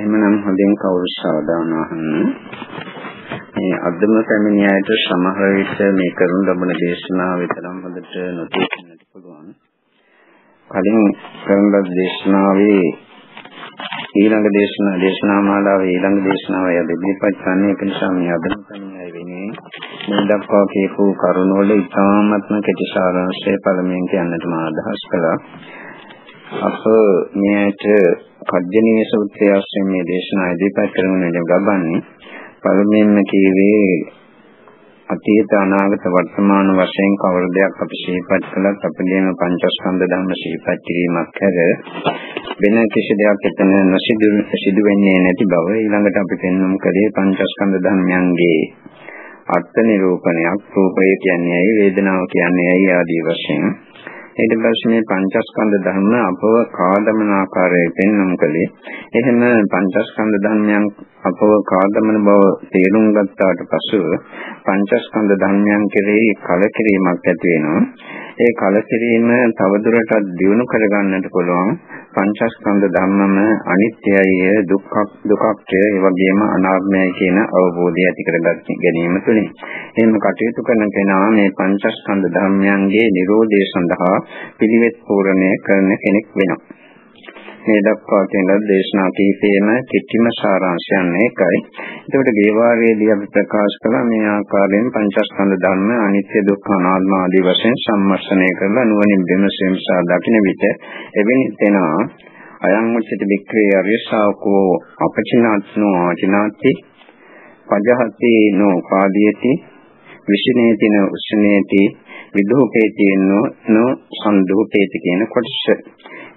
එහෙමනම් හොඳින් කවුරු සාදාන අහන්න. මේ අදම පැමිණියාට සමහර විට මේ කරුණ ලබන දේශනාව විතරම් හොඳට නොතේරෙන්නට පුළුවන්. කලින් කරන දේශනාවේ ඊළඟ දේශනා දේශනා මාලාවේ ඊළඟ දේශනාවයි අද ඉදිරිපත් කරන්නේ ඒක නිසා මේ අදම පැමිණියාය වෙන්නේ මේ දක්වා කියපු කරුණ වල ඉතාමත්ම කෙටි සාරාංශය පළමුවෙන් කියන්නට මා අදහස් කළා. අප මෙයට කජ්ජනීය සූත්‍රය ආශ්‍රයෙන් මේ දේශනා ඉදිරිපත් කරගෙන ලබන්නේ පළමුවෙන්ම කීවේ අතීත අනාගත වර්තමාන වශයෙන් කවර දෙයක් අපි සිහිපත් කළත් අපිටම පංචස්කන්ධ ධර්ම සිහිපත් කිරීමක් හැර වෙන කිසි දෙයක් එතන නොසිදු සිදු වෙන්නේ නැති බව ඊළඟට අපි පෙන්වමු කලේ පංචස්කන්ධ ධර්මයන්ගේ අර්ථ නිරූපණයක් රූපය කියන්නේ ඇයි වේදනාව කියන්නේ ඇයි ආදී වශයෙන්. ඊට පස්සේ මේ පංචස්කන්ධ ධර්ම අපව කාදමන ආකාරයෙන් පෙන්වමු කලේ එහෙම පංචස්කන්ධ ධර්මයන් අපව කාදමන බව තේරුම් ගත්තාට පසුව පංචස්කන්ධ ධර්මයන් කෙරෙහි කලකිරීමක් ඇති වෙනවා. ඒ කලකිරීම තවදුරටත් දියුණු කරගන්නට පුළුවන්. පංචස්කන්ධ ධර්මම අනිත්‍යයි දුක්ඛ දුක්ඛය ඒ වගේම අනාත්මයයි කියන අවබෝධය ඇති කරගත් ගැනීම තුළින්. එහෙම කටයුතු කරන කෙනා මේ පංචස්කන්ධ ධර්මයන්ගේ Nirodhe සඳහා පිළිවෙත් පූර්ණය කරන කෙනෙක් වෙනවා. මේ දක්වා කියන දේශනා කීපේම කිටිම සාරාංශයන් ඒකයි. ඒකට දේවාරයේදී අපි ප්‍රකාශ කළා මේ ආකාරයෙන් පංචස්කන්ධ ධර්ම අනිත්‍ය දුක්ඛ අනාත්ම ආදී වශයෙන් සම්මර්ෂණය කරලා නුවණින් විමසීම සහ දකින විට එවැනි තැනා අයං මුච්චති වික්‍රේ අරියසාවකෝ අපචිනාත්නෝ ආචිනාති පජහති නෝ පාදීයති විෂිනේති න උෂ්ණේති විදෝපේති නෝ සම්දෝපේති කියන කොටස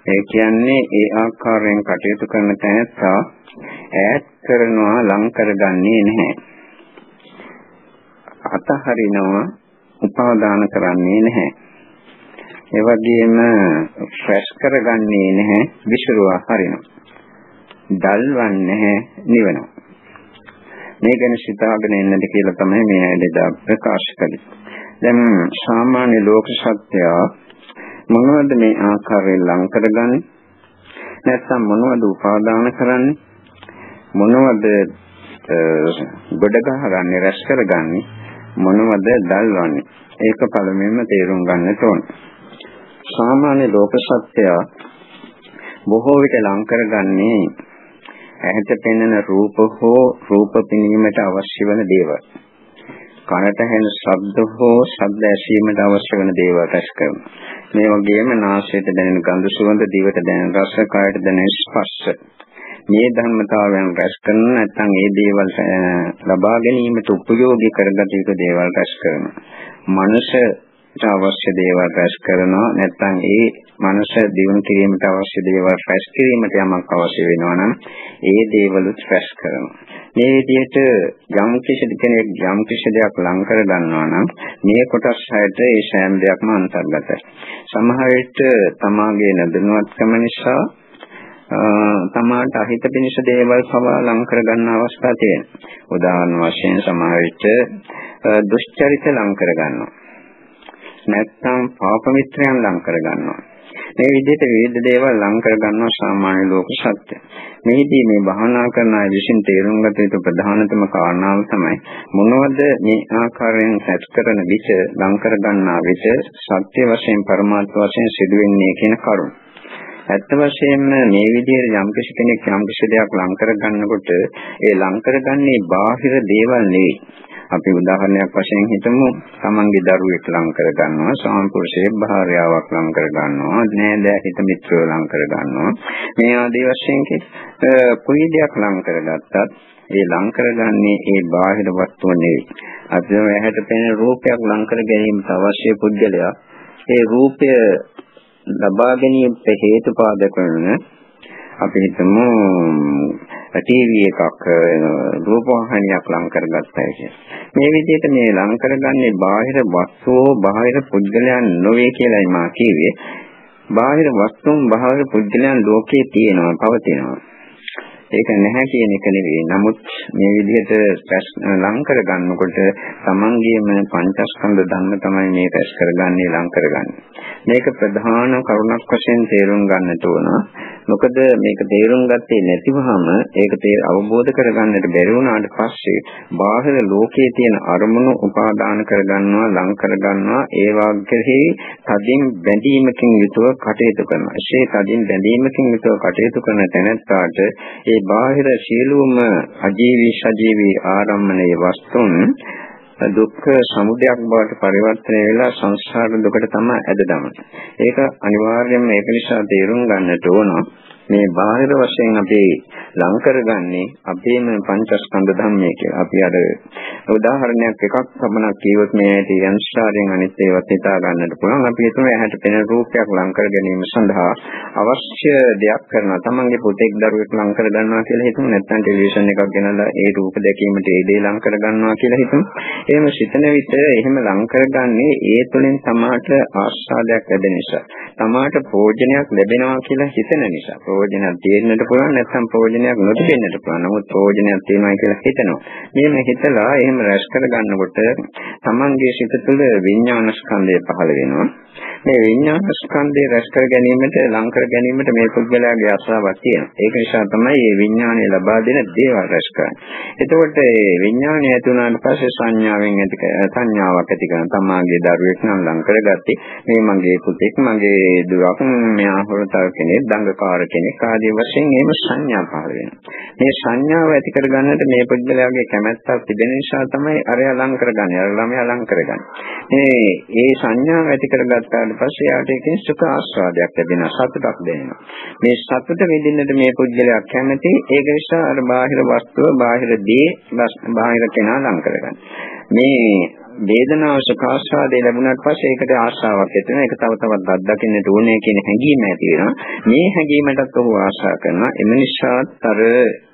ඒ කියන්නේ ඒ ආකාරයෙන් කටයුතු කරන තැනත්තා ඈත් කරනවා ලං කරගන්නේ නැහැ. අතහරිනවා උපාදාන කරන්නේ නැහැ. ඒ වගේම ෆ්‍රෙෂ් කරගන්නේ නැහැ විසිරුවා හරිනවා. දල්වන්නේ නැහැ නිවනවා. මේ ගැන සිතාගෙන ඉන්නද කියලා තමයි මේ ඇයිද ප්‍රකාශ කළේ. දැන් සාමාන්‍ය ලෝක සත්‍යය මොනවද මේ ආකාරයෙන් ලං කරගන්නේ? නැත්නම් මොනවද උපාදාන කරන්නේ? මොනවද ගොඩ ගහගන්නේ රැස් කරගන්නේ? මොනවද දල්වන්නේ? ඒක පළමුවෙන්ම තේරුම් ගන්නට ඕන. සාමාන්‍ය ලෝක සත්‍යය බොහෝ විට ලං කරගන්නේ ඇහැට පෙනෙන රූප හෝ රූප පිනීමට අවශ්‍ය වන දේවල්. කනට ඇහෙන ශබ්ද හෝ ශබ්ද ඇසීමට අවශ්‍ය වන දේවල් රැස් කරනවා. මේ වගේම නාසයට දැනෙන ගඳ සුවඳ, දිවට දැනෙන රස, කායට දැනෙන ස්පර්ශ. මේ ධර්මතාවයන් රැස් කරන නැත්නම් ඒ දේවල් ලබා ගැනීමට උපයෝගී කරගත යුතු දේවල් රැස් කරනවා. මනසට අවශ්‍ය දේවල් රැස් කරනවා නැත්නම් ඒ මනස දියුණු කිරීමට අවශ්‍ය දේවල් රැස් කිරීමට යමක් අවශ්‍ය වෙනවා නම් ඒ දේවලුත් රැස් කරනවා. මේ විදිහට යම් කිසි කෙනෙක් යම් කිසි දෙයක් ලං කර ගන්නවා නම් මේ කොටස් හයට ඒ සෑම දෙයක්ම අන්තර්ගතයි. සමහර විට තමාගේ නැදනුවත්කම නිසා තමාට අහිත පිණිස දේවල් පවා ලං කර ගන්න අවස්ථා තියෙනවා. උදාහරණ වශයෙන් සමහර විට දුෂ්චරිත ලං කර ගන්නවා. නැත්නම් පාප මිත්‍රයන් ලං කර ගන්නවා. මේ විදිහට විවිධ දේවල් ලං කර ගන්නවා සාමාන්‍ය ලෝක සත්‍ය. මේදී මේ භාවනා කරන අය විසින් තේරුම් ගත යුතු ප්‍රධානතම කාරණාව තමයි මොනවද මේ ආකාරයෙන් සැත් කරන විච ලං කර ගන්නා විච සත්‍ය වශයෙන් පරමාර්ථ වශයෙන් සිදුවෙන්නේ කියන කරුණ. ඇත්ත වශයෙන්ම මේ විදිහට යම් කෙනෙක් යම් දෙයක් ලං කර ගන්නකොට ඒ ලං කරගන්නේ බාහිර දේවල් නෙවෙයි. අපි උදාහරණයක් වශයෙන් හිතමු. තමන්ගේ දරුවෙක් ලං කර ගන්නවා සාම්පුරුෂයෙක් භාර්යාවක් ලං කර ගන්නවා නෑදෑ හිත මිත්‍රයෝ ලං කර ගන්නවා. මේ ආදී වශයෙන් කොයි දෙයක් ලං කරගත්තත් ඒ ලං කරගන්නේ ඒ බාහිර වස්තුව නෙවෙයි. අපි ඇහැට පෙනෙන රූපයක් ලං කර ගැනීමට අවශ්‍ය පුද්ගලයා. ඒ රූපය ලබා ගැනීමට හේතුපාදක වෙන අපි හිතමු ටීවී එකක් රූපවාහිනියක් ලං කරගත්තා කියලා. මේ විදිහට මේ ලං කරගන්නේ බාහිර වස්තුව බාහිර පුද්ගලයන් නොවේ කියලායි මා කිව්වේ. බාහිර වස්තුන් බාහිර පුද්ගලයන් ලෝකයේ තියෙනවා පවතිනවා. ඒක නැහැ කියන එක නෙවෙයි. නමුත් මේ විදිහට ලං කරගන්නකොට තමන්ගේම පංචස්කන්ධ ධර්ම තමයි මේ රැස් කරගන්නේ ලං කරගන්නේ. මේක ප්‍රධාන කරුණක් වශයෙන් තේරුම් ගන්නට ඕන. මොකද මේක තේරුම් ගත්තේ නැතිවම ඒක අවබෝධ කරගන්නට බැරි වුණාට පස්සේ බාහිර ලෝකයේ තියෙන අරමුණු උපාදාන කරගන්නවා ලං කරගන්නවා ඒ වාග්ගෙහි තදින් බැඳීමකින් යුතුව කටයුතු කරනවා. ඒ තදින් බැඳීමකින් යුතුව කටයුතු කරන තැනැත්තාට ඒ බාහිර සියලුම අජීවී සජීවී ආරම්මණයේ වස්තුන් දුක්ඛ සමුදයක් බවට පරිවර්තනය වෙලා සංසාර දුකට තමයි ඇද දමන්නේ. ඒක අනිවාර්යයෙන්ම ඒක නිසා තේරුම් ගන්නට ඕන. මේ බාහිර වශයෙන් අපි ලං කරගන්නේ අපේම පංචස්කන්ධ ධර්මයේ කියලා. අපි අර උදාහරණයක් එකක් පමණක් කියවොත් මේ ඇටි යන්ත්‍රයෙන් අනිත් ඒවාත් හිතා ගන්නට පුළුවන්. අපි හිතමු ඇහැට පෙනෙන රූපයක් ලං කර ගැනීම සඳහා අවශ්‍ය දෙයක් කරනවා. තමන්ගේ පුතෙක් දරුවෙක් ලං කර ගන්නවා කියලා හිතමු. නැත්නම් ටෙලිවිෂන් එකක් ගෙනලා ඒ රූප දැකීමට ඒ දේ ලං කර ගන්නවා කියලා හිතමු. එහෙම සිතන විට එහෙම ලං කරගන්නේ ඒ තුළින් තමාට ආස්වාදයක් ලැබෙන නිසා. තමාට ප්‍රෝජනයක් ලැබෙනවා කියලා හිතන නිසා. ප්‍රෝජනයක් තියෙන්නට පුළුවන් නැත්නම් ප්‍රෝජනයක් නොතිබෙන්නට පුළුවන්. නමුත් ප්‍රෝජනයක් තියෙනවා කියලා හිතනවා. මේම හිතලා එහෙම රැස් කරගන්නකොට තමන්ගේ සිත තුළ විඥාන ස්කන්ධය පහළ වෙනවා. මේ විඥාන ස්කන්ධය රැස් කර ගැනීමට ලං කර ගැනීමට මේ පුද්ගලයාගේ ආශාවක් තියෙනවා. ඒක නිසා තමයි මේ විඥානය ලබා දෙන දේවල් රැස් කරන්නේ. එතකොට මේ විඥානය ඇති වුණාට පස්සේ සංඥාවෙන් ඇති සංඥාවක් ඇති කරන තමාගේ දරුවෙක් නම් ලං කරගත්තේ මේ මගේ පුතෙක් මගේ දුවක් මෙයා හොරතල් කෙනෙක් දඟකාර කෙනෙක් ආදී වශයෙන් එහෙම සංඥා පහළ වෙනවා. මේ සංඥාව ඇති කරගන්නට මේ පුද්ගලයාගේ කැමැත්තක් තිබෙන නිසා තමයි අරය ලං කරගන්නේ. අර ළමයා ලං කරගන්නේ. මේ ඒ සංඥාව ඇති කරගත්තාට පස්සේ යාට ඒකෙන් සුඛ ආස්වාදයක් ලැබෙනවා. සතුටක් දැනෙනවා. මේ සතුට විඳින්නට මේ පුද්ගලයා කැමති ඒක නිසා අර බාහිර වස්තුව බාහිර දේ බාහිර කෙනා ලං කරගන්න. මේ වේදනාව සුඛාස්වාදේ ලැබුණාට පස්සේ ඒකට ආශාවක් ඇති වෙනවා. ඒක තව තවත් අත්දකින්නට ඕනේ කියන හැඟීම ඇති වෙනවා. මේ හැඟීමටත් ඔහු ආශා කරනවා. එම නිසා අර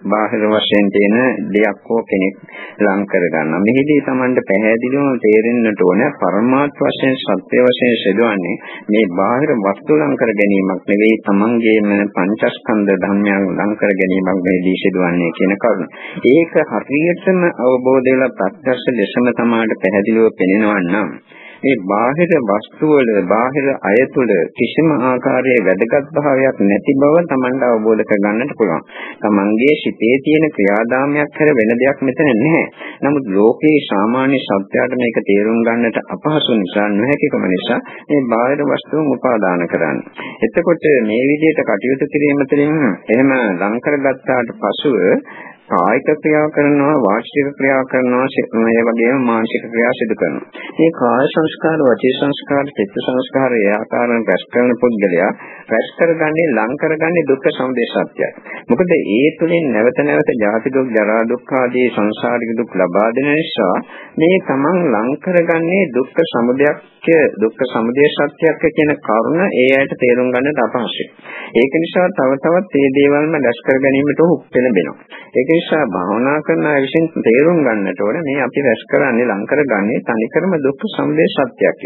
බාහිර වශයෙන් තියෙන දෙයක් හෝ කෙනෙක් ලං කර ගන්නවා. මෙහිදී Tamanට පැහැදිලිවම තේරෙන්නට ඕනේ පරමාර්ථ වශයෙන් සත්‍ය වශයෙන් සිදුවන්නේ මේ බාහිර වස්තු ලං කර ගැනීමක් නෙවෙයි Tamanගේම පංචස්කන්ධ ධර්මයන් ලං කර ගැනීමක් මෙහිදී සිදුවන්නේ කියන කරුණ. ඒක හරියටම අවබෝධ වෙලා ප්‍රත්‍යක්ෂ ලෙසම Tamanට පැහැදිලි පැහැදිලිව පෙනෙනවා නම් මේ බාහිර වස්තු වල බාහිර අය තුළ කිසිම ආකාරයේ වැදගත් භාවයක් නැති බව Tamanට අවබෝධ කරගන්නට පුළුවන්. Tamanගේ සිතේ තියෙන ක්‍රියාදාමයක් හැර වෙන දෙයක් මෙතන නැහැ. නමුත් ලෝකේ සාමාන්‍ය සත්‍යයට මේක තේරුම් ගන්නට අපහසු නිසා නොහැකිකම නිසා මේ බාහිර වස්තුන් උපාදාන කරන්නේ. එතකොට මේ විදිහට කටයුතු කිරීම තුළින් එහෙම ලං කරගත්තාට පසුව කායික ක්‍රියා කරනවා වාචික ක්‍රියා කරනවා ඒ වගේම මානසික ක්‍රියා සිදු කරනවා. මේ කාය සංස්කාර, වචී සංස්කාර, චිත්ත සංස්කාර ඒ ආකාරයෙන් රැස් කරන පුද්ගලයා රැස් කරගන්නේ ලං කරගන්නේ දුක්ඛ සමුදය සත්‍යයි. මොකද ඒ තුළින් නැවත නැවත ජාති දුක්, ජරා දුක් ආදී සංසාරික දුක් ලබා දෙන නිසා මේ තමන් ලං කරගන්නේ දුක්ඛ සමුදයක් දුක්ඛ සමුදය සත්‍යයක් කියන කරුණ ඒ ඇයට තේරුම් ගන්නට අපහසුයි. ඒක නිසා තව තවත් මේ දේවල්ම දැස් කර ගැනීමට උත් වෙනවා. ඒක නිසා භාවනා කරන අය විසින් තේරුම් ගන්නට ඕනේ මේ අපි රැස් කරන්නේ ලං කරගන්නේ තනිකරම දුක්ඛ සමුදය සත්‍යයක්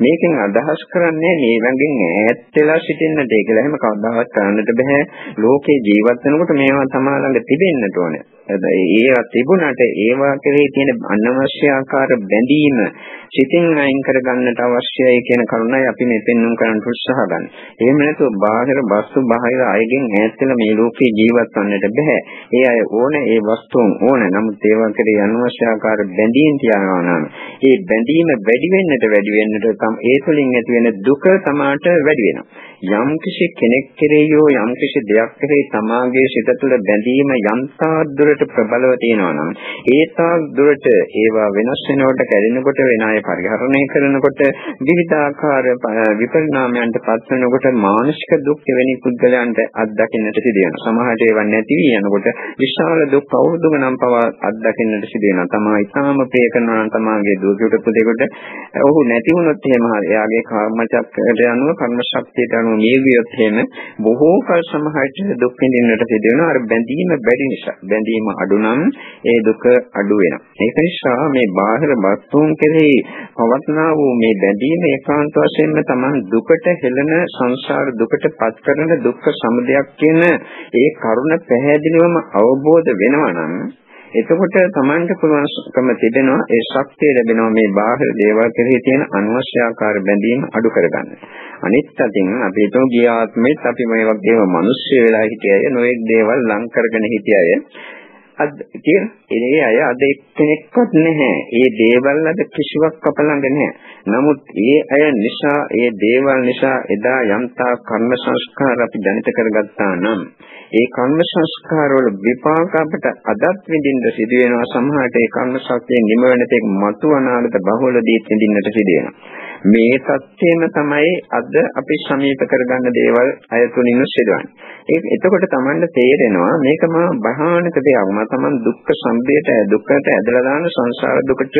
මේකෙන් අදහස් කරන්නේ මේ වගේ ඈත් වෙලා සිටින්නට ඒක එහෙම කවදාවත් කරන්නට බෑ. ලෝකේ ජීවත් වෙනකොට මේවා තමා ළඟ තිබෙන්නට ඕනේ. ඒවා තිබුණාට ඒවා කෙරෙහි තියෙන අනවශ්‍ය ආකාර බැඳීම සිතින් අයින් කරගන්නට අවශ්‍යයි කියන කරුණයි අපි මේ පෙන්වන්න කරන්න උත්සාහ ගන්න. එහෙම නැතුව බාහිර වස්තු බාහිර අයගෙන් ඈත් වෙලා මේ ලෝකේ ජීවත් වන්නට බෑ. ඒ අය ඕන ඒ වස්තුන් ඕන. නමුත් ඒවා කෙරෙහි අනවශ්‍ය ආකාර බැඳීම් තියනවා නම් ඒ බැඳීම වැඩි වෙන්නට වැඩි වෙන්නට ඒ තුළින් ඇති වෙන දුක තමාට වැඩි වෙනවා. යම් කිසි කෙනෙක් කෙරෙහි යම් කිසි දෙයක් කෙරෙහි තමාගේ සිත තුළ බැඳීම යම් තාක් දුරට ප්‍රබලව තියෙනවා නම් ඒ තාක් දුරට ඒවා වෙනස් වෙනකොට කැඩෙනකොට වෙන අය පරිහරණය කරනකොට විවිධාකාර විපරිණාමයන්ට පත් වෙනකොට මානසික දුක් වෙනි පුද්ගලයන්ට අත්දකින්නට සිදු වෙනවා. සමහරට ඒවා නැති වී යනකොට විශාල දුක් අවුරුදු ගණන් පවා අත්දකින්නට සිදු වෙනවා. තමා ඉතාම ප්‍රේ කරනවා නම් තමාගේ දුකට පුදේකට ඔහු නැති වුණොත් එහෙම එයාගේ කර්ම චක්‍රයට අනුව කර්ම ශක්තියට අනුව මිය ගියොත් එහෙම බොහෝ කල සමහරට දුක් විඳින්නට සිදු වෙනවා. අර බැඳීම බැරි නිසා බැඳීම අඩු නම් ඒ දුක අඩු වෙනවා. ඒක නිසා මේ බාහිර වස්තුන් කෙරෙහි පවත්නා වූ මේ බැඳීම ඒකාන්ත වශයෙන්ම Taman දුකට හෙළන සංසාර දුකට පත් කරන දුක්ඛ සමුදයක් කියන ඒ කරුණ පැහැදිලිවම අවබෝධ වෙනවා නම් එතකොට Tamanට පුළුවන්කම තිබෙනවා. ඒ ශක්තිය ලැබෙනවා මේ බාහිර දේවල් කෙරෙහි තියෙන අනවශ්‍ය ආකාර බැඳීම් අඩු කරගන්න. අනිත් අතින් අපි හිතමු ගිය ආත්මෙත් අපි මේ වගේම මිනිස්සු වෙලා හිටියය. නොඑක් දේවල් ලං කරගෙන හිටියය. අද කියන ඒ අය අද එක්කෙනෙක්වත් නැහැ. ඒ දේවල් අද කිසිවක් අප ළඟ නැහැ. නමුත් ඒ අය නිසා ඒ දේවල් නිසා එදා යම්තා කර්ම සංස්කාර අපි දැනිත කරගත්තා නම් ඒ කර්ම සංස්කාර වල විපාක අපට අදත් විඳින්න සිදු වෙනවා. සමහරට ඒ කර්ම ශක්තිය නිම වෙන තෙක් මතු අනාගත බහුල දී විඳින්නට සිදු වෙනවා. මේ தත්ත්වයම තමයි අද අපි සමීප කරගන්න දේවල් අයතුලින් සිදුවන්නේ. ඒක එතකොට Tamanne තේරෙනවා මේක මා භයානක දෙයක්. මා Taman දුක්ඛ සම්බේත දුක්ඛට ඇදලා දාන සංසාර දුකට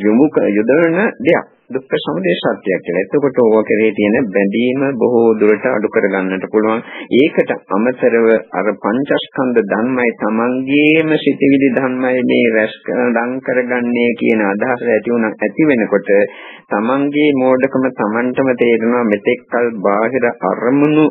යොමු යොදවන දෙයක්. දුක්ඛ සමුදය සත්‍යයක් කියලා. එතකොට ඕවා කෙරේ තියෙන බැඳීම බොහෝ දුරට අඩු කරගන්නට පුළුවන්. ඒකට අමතරව අර පංචස්කන්ධ ධර්මයි Tamangeema සිටිවිලි ධර්මයි මේ රැස් ලං කරගන්නේ කියන අදහස ඇති වුණා ඇති වෙනකොට Tamanගේ මෝඩකම Tamanටම තේරෙනවා මෙතෙක්කල් බාහිර අරමුණු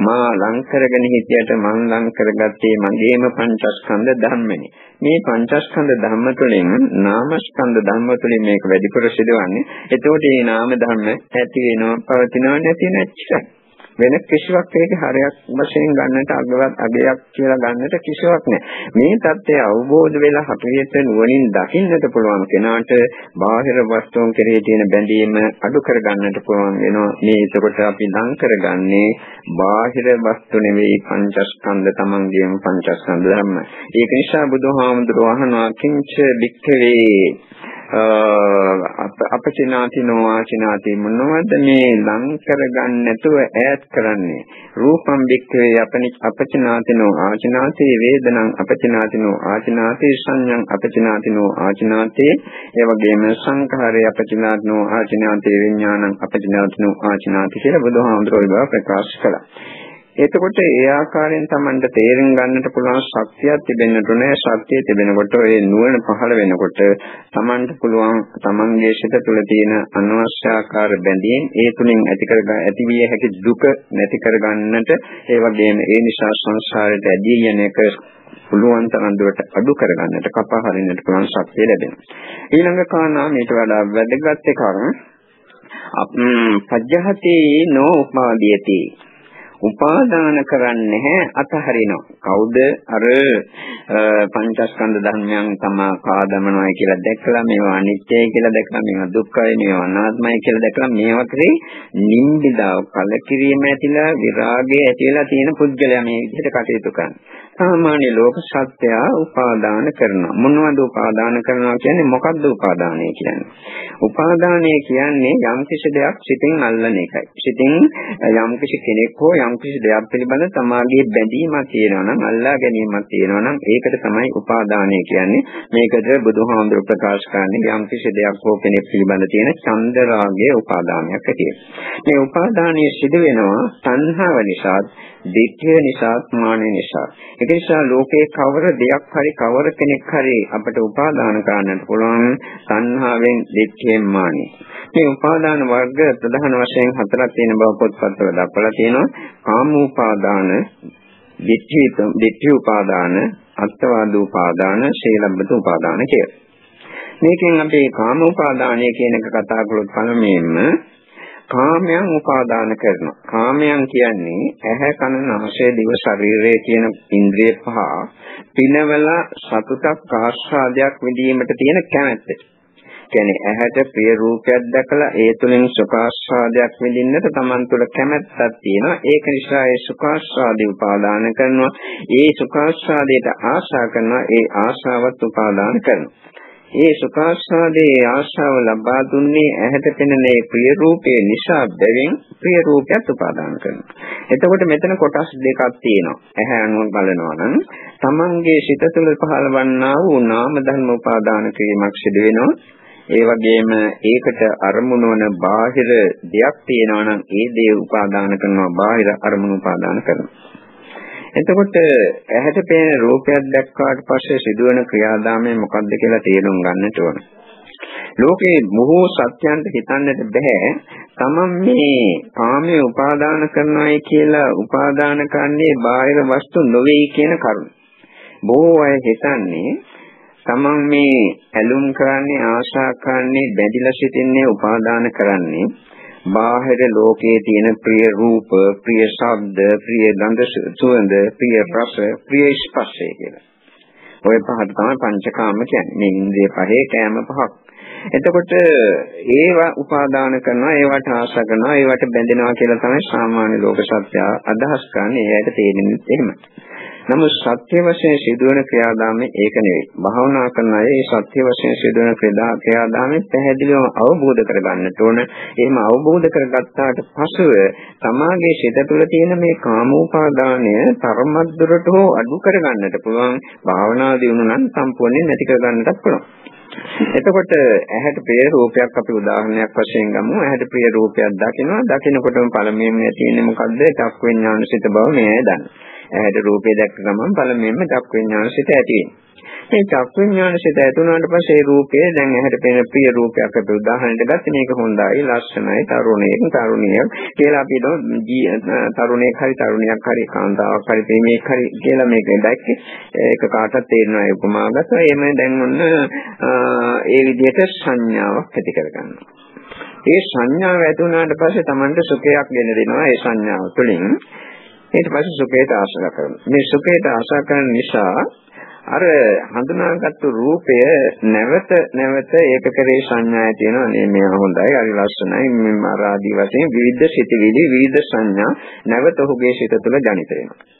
මා ලං කරගෙන හිටියට මං ලං කරගත්තේ මගේම පංචස්කන්ධ ධර්මනේ. මේ පංචස්කන්ධ ධර්ම තුළින් නාමස්කන්ධ ධර්ම තුළින් මේක වැඩිපුර සිදුවන්නේ. එතකොට මේ නාම ධර්ම ඇති වෙනවා, පවතිනවා, නැති වෙනවා එච්චරයි. වෙන කිසිවක් ඒක හරයක් වශයෙන් ගන්නට අගවත් අගයක් කියලා ගන්නට කිසිවක් නැහැ. මේ தත්ත්වය අවබෝධ වෙලා හරියට නුවණින් දකින්නට පුළුවන් කෙනාට බාහිර වස්තුන් කෙරෙහි තියෙන බැඳීම අඩු කර ගන්නට පුළුවන් වෙනවා. මේ එතකොට අපි ලං කරගන්නේ බාහිර වස්තු නෙවෙයි පංචස්කන්ධ තමන්ගේම පංචස්කන්ධ ධර්ම. ඒක නිසා බුදුහාමුදුරුවෝ අහනවා කිංච වික්ඛවේ අපචිනාති නොආචිනාති මොනවද මේ ලං කරගන්න නැතුව ඈත් කරන්නේ? රූපම් වික්ඛවේ අපනි අපචිනාති නොආචිනාති වේදනං අපචිනාති නොආචිනාති සංඤං අපචිනාති නොආචිනාති ඒ වගේම සංඛාරය අපචිනාති නොආචිනාති විඥානං අපචිනාති නොආචිනාති කියලා බුදුහාමුදුරුවෝ ප්‍රකාශ කළා. එතකොට ඒ ආකාරයෙන් Tamanට තේරුම් ගන්නට පුළුවන් ශක්තියක් තිබෙන්නට ඕනේ. ශක්තිය තිබෙනකොට ඒ නුවණ පහළ වෙනකොට Tamanට පුළුවන් Tamanගේ සිත තුළ තියෙන අනවශ්‍ය ආකාර බැඳීම් ඒ තුලින් ඇති කර ඇති විය හැකි දුක නැති කර ගන්නට ඒ වගේම ඒ නිසා සංසාරයට ඇදී යන එක පුළුවන් තරම් දුරට අඩු කරගන්නට කපා හරින්නට පුළුවන් ශක්තිය ලැබෙනවා. ඊළඟ කාරණා මේට වඩා වැදගත් එකක් අප පජ්ජහති නෝ උපාදීයති උපාදාන කරන්නේ අතහරිනවා. කවුද අර පංචස්කන්ධ ධර්මයන් තමා කාදමනවායි කියලා දැක්කලා මේවා අනිත්‍යයි කියලා දැක්කලා මේවා දුක්ඛයි මේවා අනාත්මයි කියලා දැක්කලා මේවා කරේ නින්දිදාව කලකිරීම ඇතිලා විරාගය ඇතිලා තියෙන පුද්ගලයා මේ විදිහට කටයුතු කරනවා. සාමාන්‍ය ලෝක සත්‍යය උපාදාන කරනවා. මොනවද උපාදාන කරනවා කියන්නේ මොකද්ද උපාදානය කියන්නේ? උපාදානය කියන්නේ යම් කිසි දෙයක් සිතින් අල්ලන එකයි. සිතින් යම් කිසි කෙනෙක් හෝ යම් කිසි දෙයක් පිළිබඳ තමාගේ බැඳීමක් තියෙනවා නම් අල්ලා ගැනීමක් තියෙනවා නම් ඒකට තමයි උපාදානය කියන්නේ. මේකට බුදුහාමුදුරු ප්‍රකාශ කරන්නේ යම් කිසි දෙයක් හෝ කෙනෙක් පිළිබඳ තියෙන චන්දරාගයේ උපාදානයක් ඇටියෙ. මේ උපාදානයේ සිදු වෙනවා සංහාව නිසා, දිට්ඨිය නිසා, මානෙ නිසා. ඒක නිසා ලෝකේ කවර දෙයක් හරි කවර කෙනෙක් හරි අපට උපාදාන කරන්නට පුළුවන් සංහාවෙන් දිට්ඨියෙන් මානෙ. මේ උපාදාන වර්ග ප්‍රධාන වශයෙන් හතරක් තියෙන බව පොත්පත්වල දක්වලා තියෙනවා. කාම උපාදාන, දිට්ඨි දිට්ඨි උපාදාන, අත්වාද උපාදාන, ශීලබ්බත උපාදාන කියලා. මේකෙන් අපි කාම උපාදානය කියන එක කතා කළොත් පළමුවෙන්ම කාමයන් උපාදාන කරනවා. කාමයන් කියන්නේ ඇහැ කන නාසය දිව ශරීරය කියන ඉන්ද්‍රිය පහ පිනවල සතුටක් ආස්වාදයක් විඳීමට තියෙන කැමැත්ත. කියන්නේ ඇහැට ප්‍රිය රූපයක් දැකලා ඒ තුලින් සුඛාස්වාදයක් විඳින්නට Taman තුල කැමැත්තක් තියෙනවා. ඒක නිසා ඒ සුඛාස්වාදී උපාදාන කරනවා. ඒ සුඛාස්වාදයට ආශා කරනවා. ඒ ආශාවත් උපාදාන කරනවා. ඒ සුඛාස්වාදයේ ආශාව ලබා දුන්නේ ඇහැට පෙනෙන ඒ ප්‍රිය රූපේ නිසා බැවින් ප්‍රිය රූපයත් උපාදාන කරනවා. එතකොට මෙතන කොටස් දෙකක් තියෙනවා. ඇහැ අනුව බලනවා නම් තමන්ගේ සිත තුළ පහළවන්නා වූ නාම ධර්ම උපාදාන කිරීමක් සිදු වෙනවා. ඒ වගේම ඒකට අරමුණ වන බාහිර දෙයක් තියෙනවා නම් ඒ දේ උපාදාන කරනවා බාහිර අරමුණු උපාදාන කරනවා. එතකොට ඇහැට පේන රූපයක් දැක්කාට පස්සේ සිදුවන ක්‍රියාදාමය මොකක්ද කියලා තේරුම් ගන්නට ඕන. ලෝකේ බොහෝ සත්‍යයන්ට හිතන්නට බෑ තමන් මේ කාමයේ උපාදාන කරනවායි කියලා උපාදාන කරන්නේ බාහිර වස්තු නොවේ කියන කරුණ. බොහෝ අය හිතන්නේ තමන් මේ ඇලුම් කරන්නේ ආශා කරන්නේ බැඳිලා සිටින්නේ උපාදාන කරන්නේ බාහිර ලෝකයේ තියෙන ප්‍රිය රූප, ප්‍රිය ශබ්ද, ප්‍රිය ගන්ධ සුවඳ, ප්‍රිය රස, ප්‍රිය ස්පර්ශය කියලා. ඔය පහට තමයි පංචකාම කියන්නේ. මේ ඉන්ද්‍රිය පහේ කෑම පහක්. එතකොට ඒවා උපාදාන කරනවා, ඒවට ආශා කරනවා, ඒවට බැඳෙනවා කියලා තමයි සාමාන්‍ය ලෝක සත්‍ය අදහස් කරන්නේ. ඒකට තේරෙන්නේ එහෙමයි. නමුත් සත්‍ය වශයෙන් සිදුවන ක්‍රියාදාමය ඒක නෙවෙයි. භාවනා කරන අය මේ සත්‍ය වශයෙන් සිදුවන ක්‍රියාදාමය පැහැදිලිවම අවබෝධ කරගන්නට ඕන. එහෙම අවබෝධ කරගත්තාට පසුව තමාගේ සිත තුළ තියෙන මේ කාමෝපාදානය තරමද්දුරට හෝ අඩු කරගන්නට පුළුවන්. භාවනා දියුණු නම් සම්පූර්ණයෙන් නැති කරගන්නටත් පුළුවන්. එතකොට ඇහැට ප්‍රිය රූපයක් අපි උදාහරණයක් වශයෙන් ගමු. ඇහැට ප්‍රිය රූපයක් දකිනවා. දකිනකොටම පළමුවෙන්ම තියෙන්නේ මොකද්ද? චක්ක විඥාන සිත බව මෙයයි දන්නේ. ඇහැට රූපේ දැක්ක ගමන් පළමුවෙන්ම චක්ක විඥානසිත ඇති වෙනවා. මේ චක්ක විඥානසිත ඇතුණාට පස්සේ ඒ රූපය දැන් ඇහැට පෙනෙන ප්‍රිය රූපයක් අපි උදාහරණයක් ගත්තේ මේක හොඳයි, ලස්සනයි, තරුණයෙක්, තරුණියක් කියලා අපි තරුණයෙක් හරි තරුණියක් හරි කාන්තාවක් හරි ප්‍රේමියෙක් හරි කියලා මේක දැක්කේ. ඒක කාටත් තේරෙනවා ඒ උපමාවකට. එහෙම දැන් ඔන්න ඒ විදිහට සංඥාවක් ඇති කරගන්නවා. ඒ සංඥාව ඇති වුණාට පස්සේ Tamanට සුඛයක් ගෙන දෙනවා ඒ සංඥාව තුළින්. ඊට පස්සේ සුඛයට ආශා කරනවා. මේ සුඛයට ආශා කරන නිසා අර හඳුනාගත්තු රූපය නැවත නැවත ඒක කරේ සංඥාය තියෙනවා. නේ මේ හොඳයි හරි ලස්සනයි. මේ අර ආදි වශයෙන් විවිධ සිතිවිලි විවිධ සංඥා නැවත ඔහුගේ සිත තුළ ජනිත වෙනවා.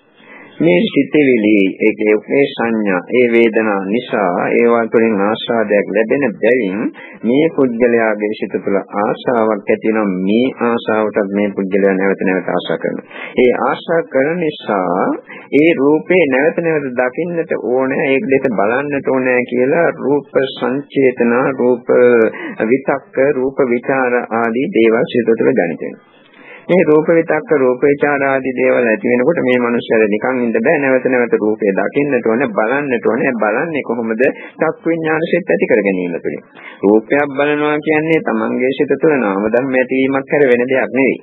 මේ සිතවිලි ඒකේ මේ සංඥා ඒ වේදනා නිසා ඒවා තුළින් ආස්වාදයක් ලැබෙන බැවින් මේ පුද්ගලයාගේ සිත තුළ ආශාවක් ඇති වෙනවා. මේ ආශාවටත් මේ පුද්ගලයා නැවත නැවත ආශා කරනවා. ඒ ආශා කරන නිසා ඒ රූපේ නැවත නැවත දකින්නට ඕනේ ඒක දෙක බලන්නට ඕනේ කියලා රූප සංචේතන රූප විතක්ක රූප විචාර ආදී දේවල් සිත තුළ දැනිට වෙනවා මේ රූප විතක්ක රූප විචාර ආදී දේවල් ඇති වෙනකොට මේ මනුස්සයල නිකන් ඉඳ බෑ. නැවත නැවත රූපේ දකින්නට ඕනේ බලන්නට ඕනේ. බලන්නේ කොහොමද? චක්ක විඥාන සිත් ඇති කර ගැනීම තුළින්. රූපයක් බලනවා කියන්නේ තමන්ගේ සිත තුළ නාම ධර්ම ඇතිවීමක් කර වෙන දෙයක් නෙවෙයි.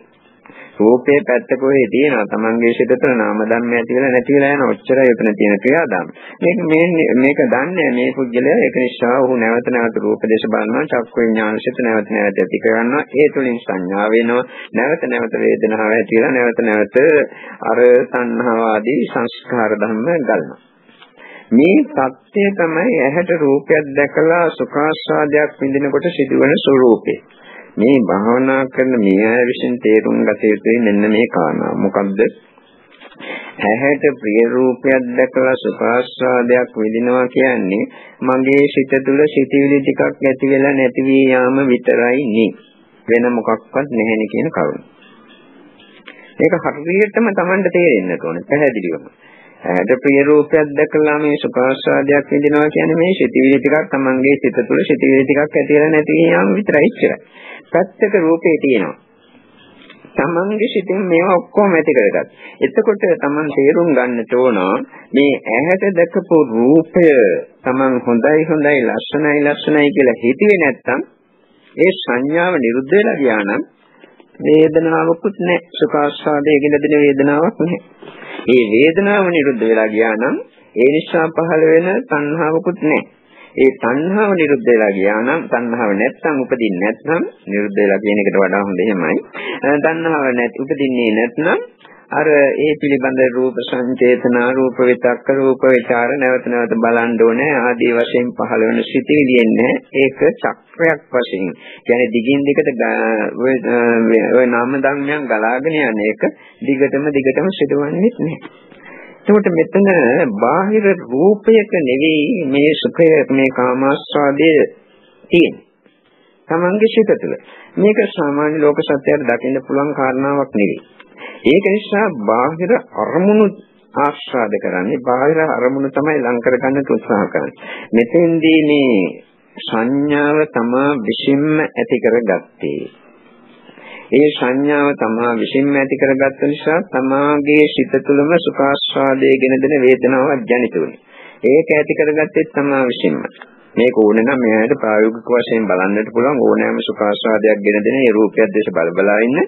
රූපේ පැත්ත කොහේ තියෙනවා. තමන්ගේ සිත තුළ නාම ධර්ම ඇති වෙලා නැති වෙලා යන ඔච්චරයි උතන තියෙන ක්‍රියාදාම. මේක මේ මේක දන්නේ මේ පුද්ගලයා ඒක නිසා ඔහු නැවත නැවත රූප දේශ බලනවා චක්ක විඥාන සිත නැවත නැවත ඇති කරනවා. ඒ තුලින් සංඥා වෙනවා. නැවත නැවත වේදනාව ඇති වෙලා නැවත නැවත අර සංහව ආදී සංස්කාර ධර්ම ගන්නවා මේ தත්ත්වය තමයි ඇහැට රූපයක් දැකලා සුඛාස්වාදයක් විඳිනකොට සිදුවන ස්වરૂපේ මේ භාවනා කරන මේ අය විසින් තේරුම් ගත යුතුයි මෙන්න මේ කාරණා. මොකද්ද? ඇහැට ප්‍රිය රූපයක් දැකලා සුඛාස්වාදයක් විඳිනවා කියන්නේ මගේ සිත තුළ සිතිවිලි ටිකක් ඇති වෙලා නැති වී යාම විතරයි නේ. වෙන මොකක්වත් නැහැ කියන කරුණ. මේක හරියටම Tamanට තේරෙන්න ඕනේ පැහැදිලිවම. ඇහැට ප්‍රිය රූපයක් දැකලා මේ සුඛාස්වාදයක් විඳිනවා කියන්නේ මේ සිතිවිලි ටිකක් Tamanගේ සිත තුළ සිතිවිලි ටිකක් ඇති වෙලා නැති වී යාම විතරයි ඉච්චරයි. පැත්තක රූපේ තියෙනවා. තමන්ගේ සිතින් මේවා ඔක්කොම ඇති කරගත්. එතකොට තමන් තේරුම් ගන්නට ඕන මේ ඇහැට දැකපු රූපය තමන් හොඳයි හොඳයි ලස්සනයි ලස්සනයි කියලා හිතුවේ නැත්තම් ඒ සංඥාව නිරුද්ධ වෙලා ගියා නම් වේදනාවකුත් නැහැ. සුඛාස්වාදයේ ගෙනදෙන වේදනාවක් නැහැ. ඒ වේදනාව නිරුද්ධ වෙලා ගියා නම් ඒ නිසා පහළ වෙන තණ්හාවකුත් නැහැ. ඒ තණ්හාව නිරුද්ධ වෙලා ගියා නම් තණ්හාව නැත්නම් උපදින්නේ නැත්නම් නිරුද්ධ වෙලා කියන එකට වඩා හොඳ එහෙමයි. තණ්හාව නැති උපදින්නේ නැත්නම් අර ඒ පිළිබඳ රූප සංචේතන රූප විතක්ක රූප විචාර නැවත නැවත බලන්න ඕනේ. ආදී වශයෙන් පහළ වෙන සිටිවිලියන්නේ ඒක චක්‍රයක් වශයෙන්. කියන්නේ දිගින් දිගට ඔය නාම ධර්මයන් ගලාගෙන යන එක දිගටම දිගටම සිදුවන්නේ නැහැ. එතකොට මෙතන බාහිර රූපයක නෙවෙයි මේ සුඛය මේ කාමාස්වාදයේ තියෙන්නේ. තමන්ගේ සිත තුළ. මේක සාමාන්‍ය ලෝක සත්‍යයට දකින්න පුළුවන් කාරණාවක් නෙවෙයි. ඒක නිසා බාහිර අරමුණු ආස්වාද කරන්නේ බාහිර අරමුණු තමයි ලං කරගන්න උත්සාහ කරන්නේ. මෙතෙන්දී මේ සංඥාව තමා විසින්ම ඇති කරගත්තේ. ඒ සංඥාව තමා විසින්ම ඇති කරගත්ත නිසා තමාගේ සිත තුළම සුඛාස්වාදයේ ගෙන දෙන වේදනාවක් ජනිත වුණේ. ඒක ඇති කරගත්තේ තමා විසින්ම. මේක ඕනේ නම් මෙයාට ප්‍රායෝගික වශයෙන් බලන්නට පුළුවන් ඕනෑම සුඛාස්වාදයක් ගෙන දෙන ඒ රූපයක් දැස බල බලා ඉන්න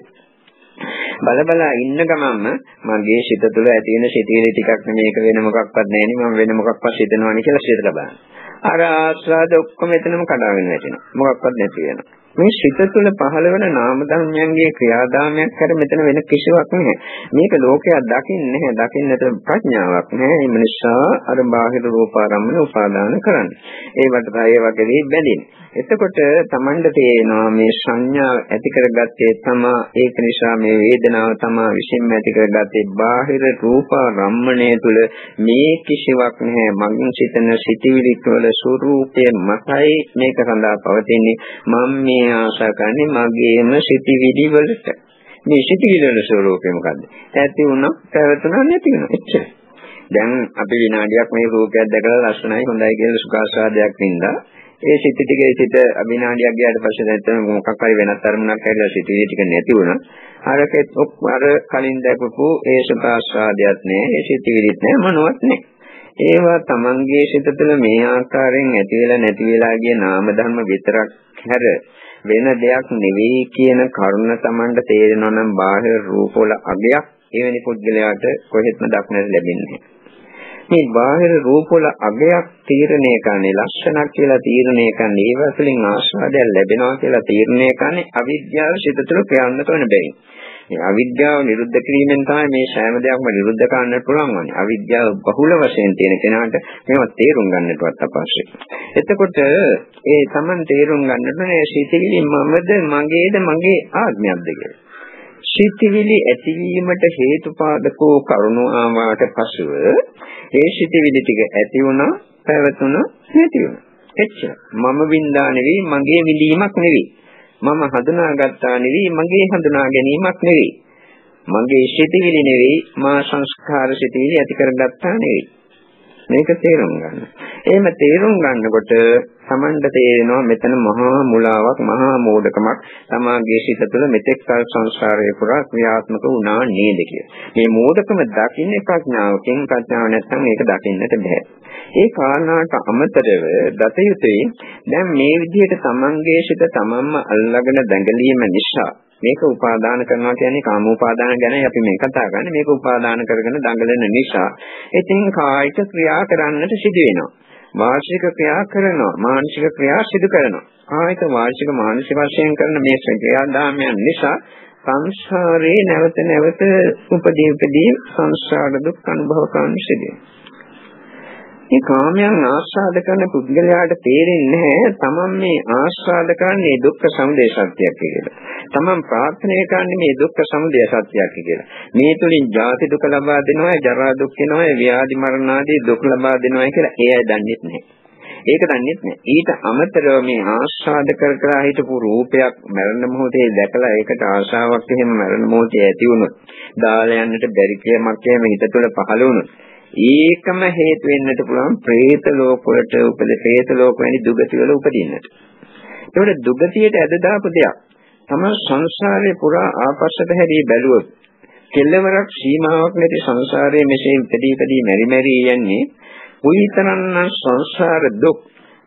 බලබලා ඉන්න ගමන්ම මගේ සිත තුළ ඇති වෙන සිතිවිලි ටිකක් මේක වෙන මොකක්වත් නැහැ නේ මම වෙන මොකක්වත් හිතනවානේ කියලා සිතලා බලන්න. අර ආස්වාද ඔක්කොම එතනම කඩාගෙන වැටෙනවා. මොකක්වත් නැති වෙනවා. මේ සිත තුළ පහළ වෙන නාම ධර්මයන්ගේ ක්‍රියාදාමයක් කර මෙතන වෙන කිසිවක් නැහැ. මේක ලෝකයක් දකින්නේ නැහැ. දකින්නට ප්‍රඥාවක් නැහැ. ඒ නිසා අර බාහිර රූපාරම්මන උපාදාන කරන්නේ. ඒවට ඒ වගේ බැඳින්නේ. එතකොට Tamanda තේනවා මේ සංඥා ඇති කරගත්තේ තමා ඒක නිසා මේ වේදනාව තමා විසින්ම ඇති කරගත්තේ බාහිර රූපාරම්මණය තුල මේ කිසිවක් නැහැ. මගින් සිතන සිටිවිලි වල ස්වરૂපය මතයි මේක සඳහා පවතින්නේ. මම මේ මේ ආශා කරන්නේ මගේම සිටිවිලි වලට. මේ සිටිවිලි වල ස්වરૂපය මොකද්ද? ඇති වුණා, පැවතුණා, නැති වුණා. එච්චරයි. දැන් අපි විනාඩියක් මේ රූපයක් දැකලා ලස්සනයි හොඳයි කියලා සුඛාස්වාදයක් වින්දා. ඒ සිත ටිකේ සිත අභිනාඩියක් ගියාට පස්සේ දැන් මොකක් හරි වෙනත් අරමුණක් ඇවිල්ලා සිටිවිලි ටික නැති වුණා. අරකෙත් අර කලින් දැකපු ඒ සුඛාස්වාදයක් නෑ, ඒ සිටිවිලිත් නෑ, මොනවත් නෑ. ඒවා තමන්ගේ සිත තුළ මේ ආකාරයෙන් ඇති වෙලා නැති වෙලා ගිය නාම ධර්ම විතරක් හැර වෙන දෙයක් නෙවෙයි කියන කරුණ Tamanට තේරෙනවා නම් බාහිර රූපවල අගයක් එවැනි පුද්ගලයාට කොහෙත්ම දක්නට ලැබෙන්නේ මේ බාහිර රූපවල අගයක් තීරණය කරන්නේ ලක්ෂණක් කියලා තීරණය කරන්නේ ඒව වලින් ආස්වාදයක් ලැබෙනවා කියලා තීරණය කරන්නේ අවිද්‍යාව සිත තුළ ක්‍රියාත්මක වෙන බැවින් මේ අවිද්‍යාව නිරුද්ධ කිරීමෙන් තමයි මේ සෑම දෙයක්ම නිරුද්ධ කරන්න පුළුවන් වන්නේ. අවිද්‍යාව බහුල වශයෙන් තියෙන කෙනාට මේව තේරුම් ගන්නටවත් අපහසුයි. එතකොට ඒ Taman තේරුම් ගන්නට මේ සිතිවිලි මමද මගේද මගේ ආත්මයක්ද කියලා. සිතිවිලි ඇතිවීමට හේතුපාදකෝ කරුණු ආවාට පසුව ඒ සිතිවිලි ටික ඇති වුණා, පැවතුණා, නැති වුණා. එච්චර. මම වින්දා නෙවෙයි, මගේ විඳීමක් නෙවෙයි. මම හඳුනාගත්තා නෙවෙයි මගේ හඳුනා ගැනීමක් නෙවෙයි. මගේ සිතිවිලි නෙවෙයි මා සංස්කාර සිතිවිලි ඇති කරගත්තා නෙවෙයි. මේක තේරුම් ගන්න. එහෙම තේරුම් ගන්නකොට Tamanda තේරෙනවා මෙතන මහා මුලාවක් මහා මෝඩකමක් තමාගේ සිත තුළ මෙතෙක් කල සංසාරයේ පුරා ක්‍රියාත්මක වුණා නේද කියලා. මේ මෝඩකම දකින්නේ ප්‍රඥාවකින් ප්‍රඥාව නැත්නම් ඒක දකින්නට බෑ. ඒ කාරණාට අමතරව දත යුතුයි දැන් මේ විදිහට තමන්ගේ සිත තමන්ම අල්ලාගෙන දැඟලීම නිසා මේක උපාදාන කරනවා කියන්නේ කාම උපාදාන ගැනයි අපි මේ කතා කරන්නේ. මේක උපාදාන කරගෙන දඟලන නිසා ඉතින් කායික ක්‍රියා කරන්නට සිදු වෙනවා. වාචික ක්‍රියා කරනවා. මානසික ක්‍රියා සිදු කරනවා. කායික වාචික මානසික වශයෙන් කරන මේ ක්‍රියාදාමයන් නිසා සංසාරේ නැවත නැවත උපදී උපදී සංසාර දුක් අනුභව කරන්න සිදු වෙනවා. මේ කාමයන් ආස්වාද කරන පුද්ගලයාට තේරෙන්නේ නැහැ. තමන් මේ ආස්වාද කරන්නේ දුක්ඛ සමුදය සත්‍යයක් කියලා. තමන් ප්‍රාර්ථනා කරන්නේ මේ දුක්ඛ සමුදය සත්‍යයක් කියලා. මේ තුලින් ජාති දුක ලබා දෙනවා, ජරා දුක් වෙනවා, ව්‍යාධි මරණ ආදී දුක් ලබා දෙනවා කියලා ඒ අය දන්නේ නැහැ. ඒක දන්නේ නැහැ. ඊට අමතරව මේ ආස්වාද කර කර හිටපු රූපයක් මරණ මොහොතේ දැකලා ඒකට ආශාවක් එහෙම මරණ මොහොතේ ඇති වුණොත් දාලා යන්නට බැරි කියමක් එහෙම හිත තුළ පහළ වුණොත් ඒකම හේතු වෙන්නට පුළුවන් പ്രേත ලෝකවලට උපද പ്രേත ලෝක වැනි දුගති වල උපදින්නට. ඒකට දුගතියට ඇද දාපු දෙයක්. තමයි සංසාරේ පුරා ආපස්සට හැරී බැලුවොත් කෙලවරක් සීමාවක් නැති සංසාරයේ මෙසේ ඉපදී ඉපදී මෙරි මෙරි යන්නේ කුයිතරන්න සංසාර දුක්.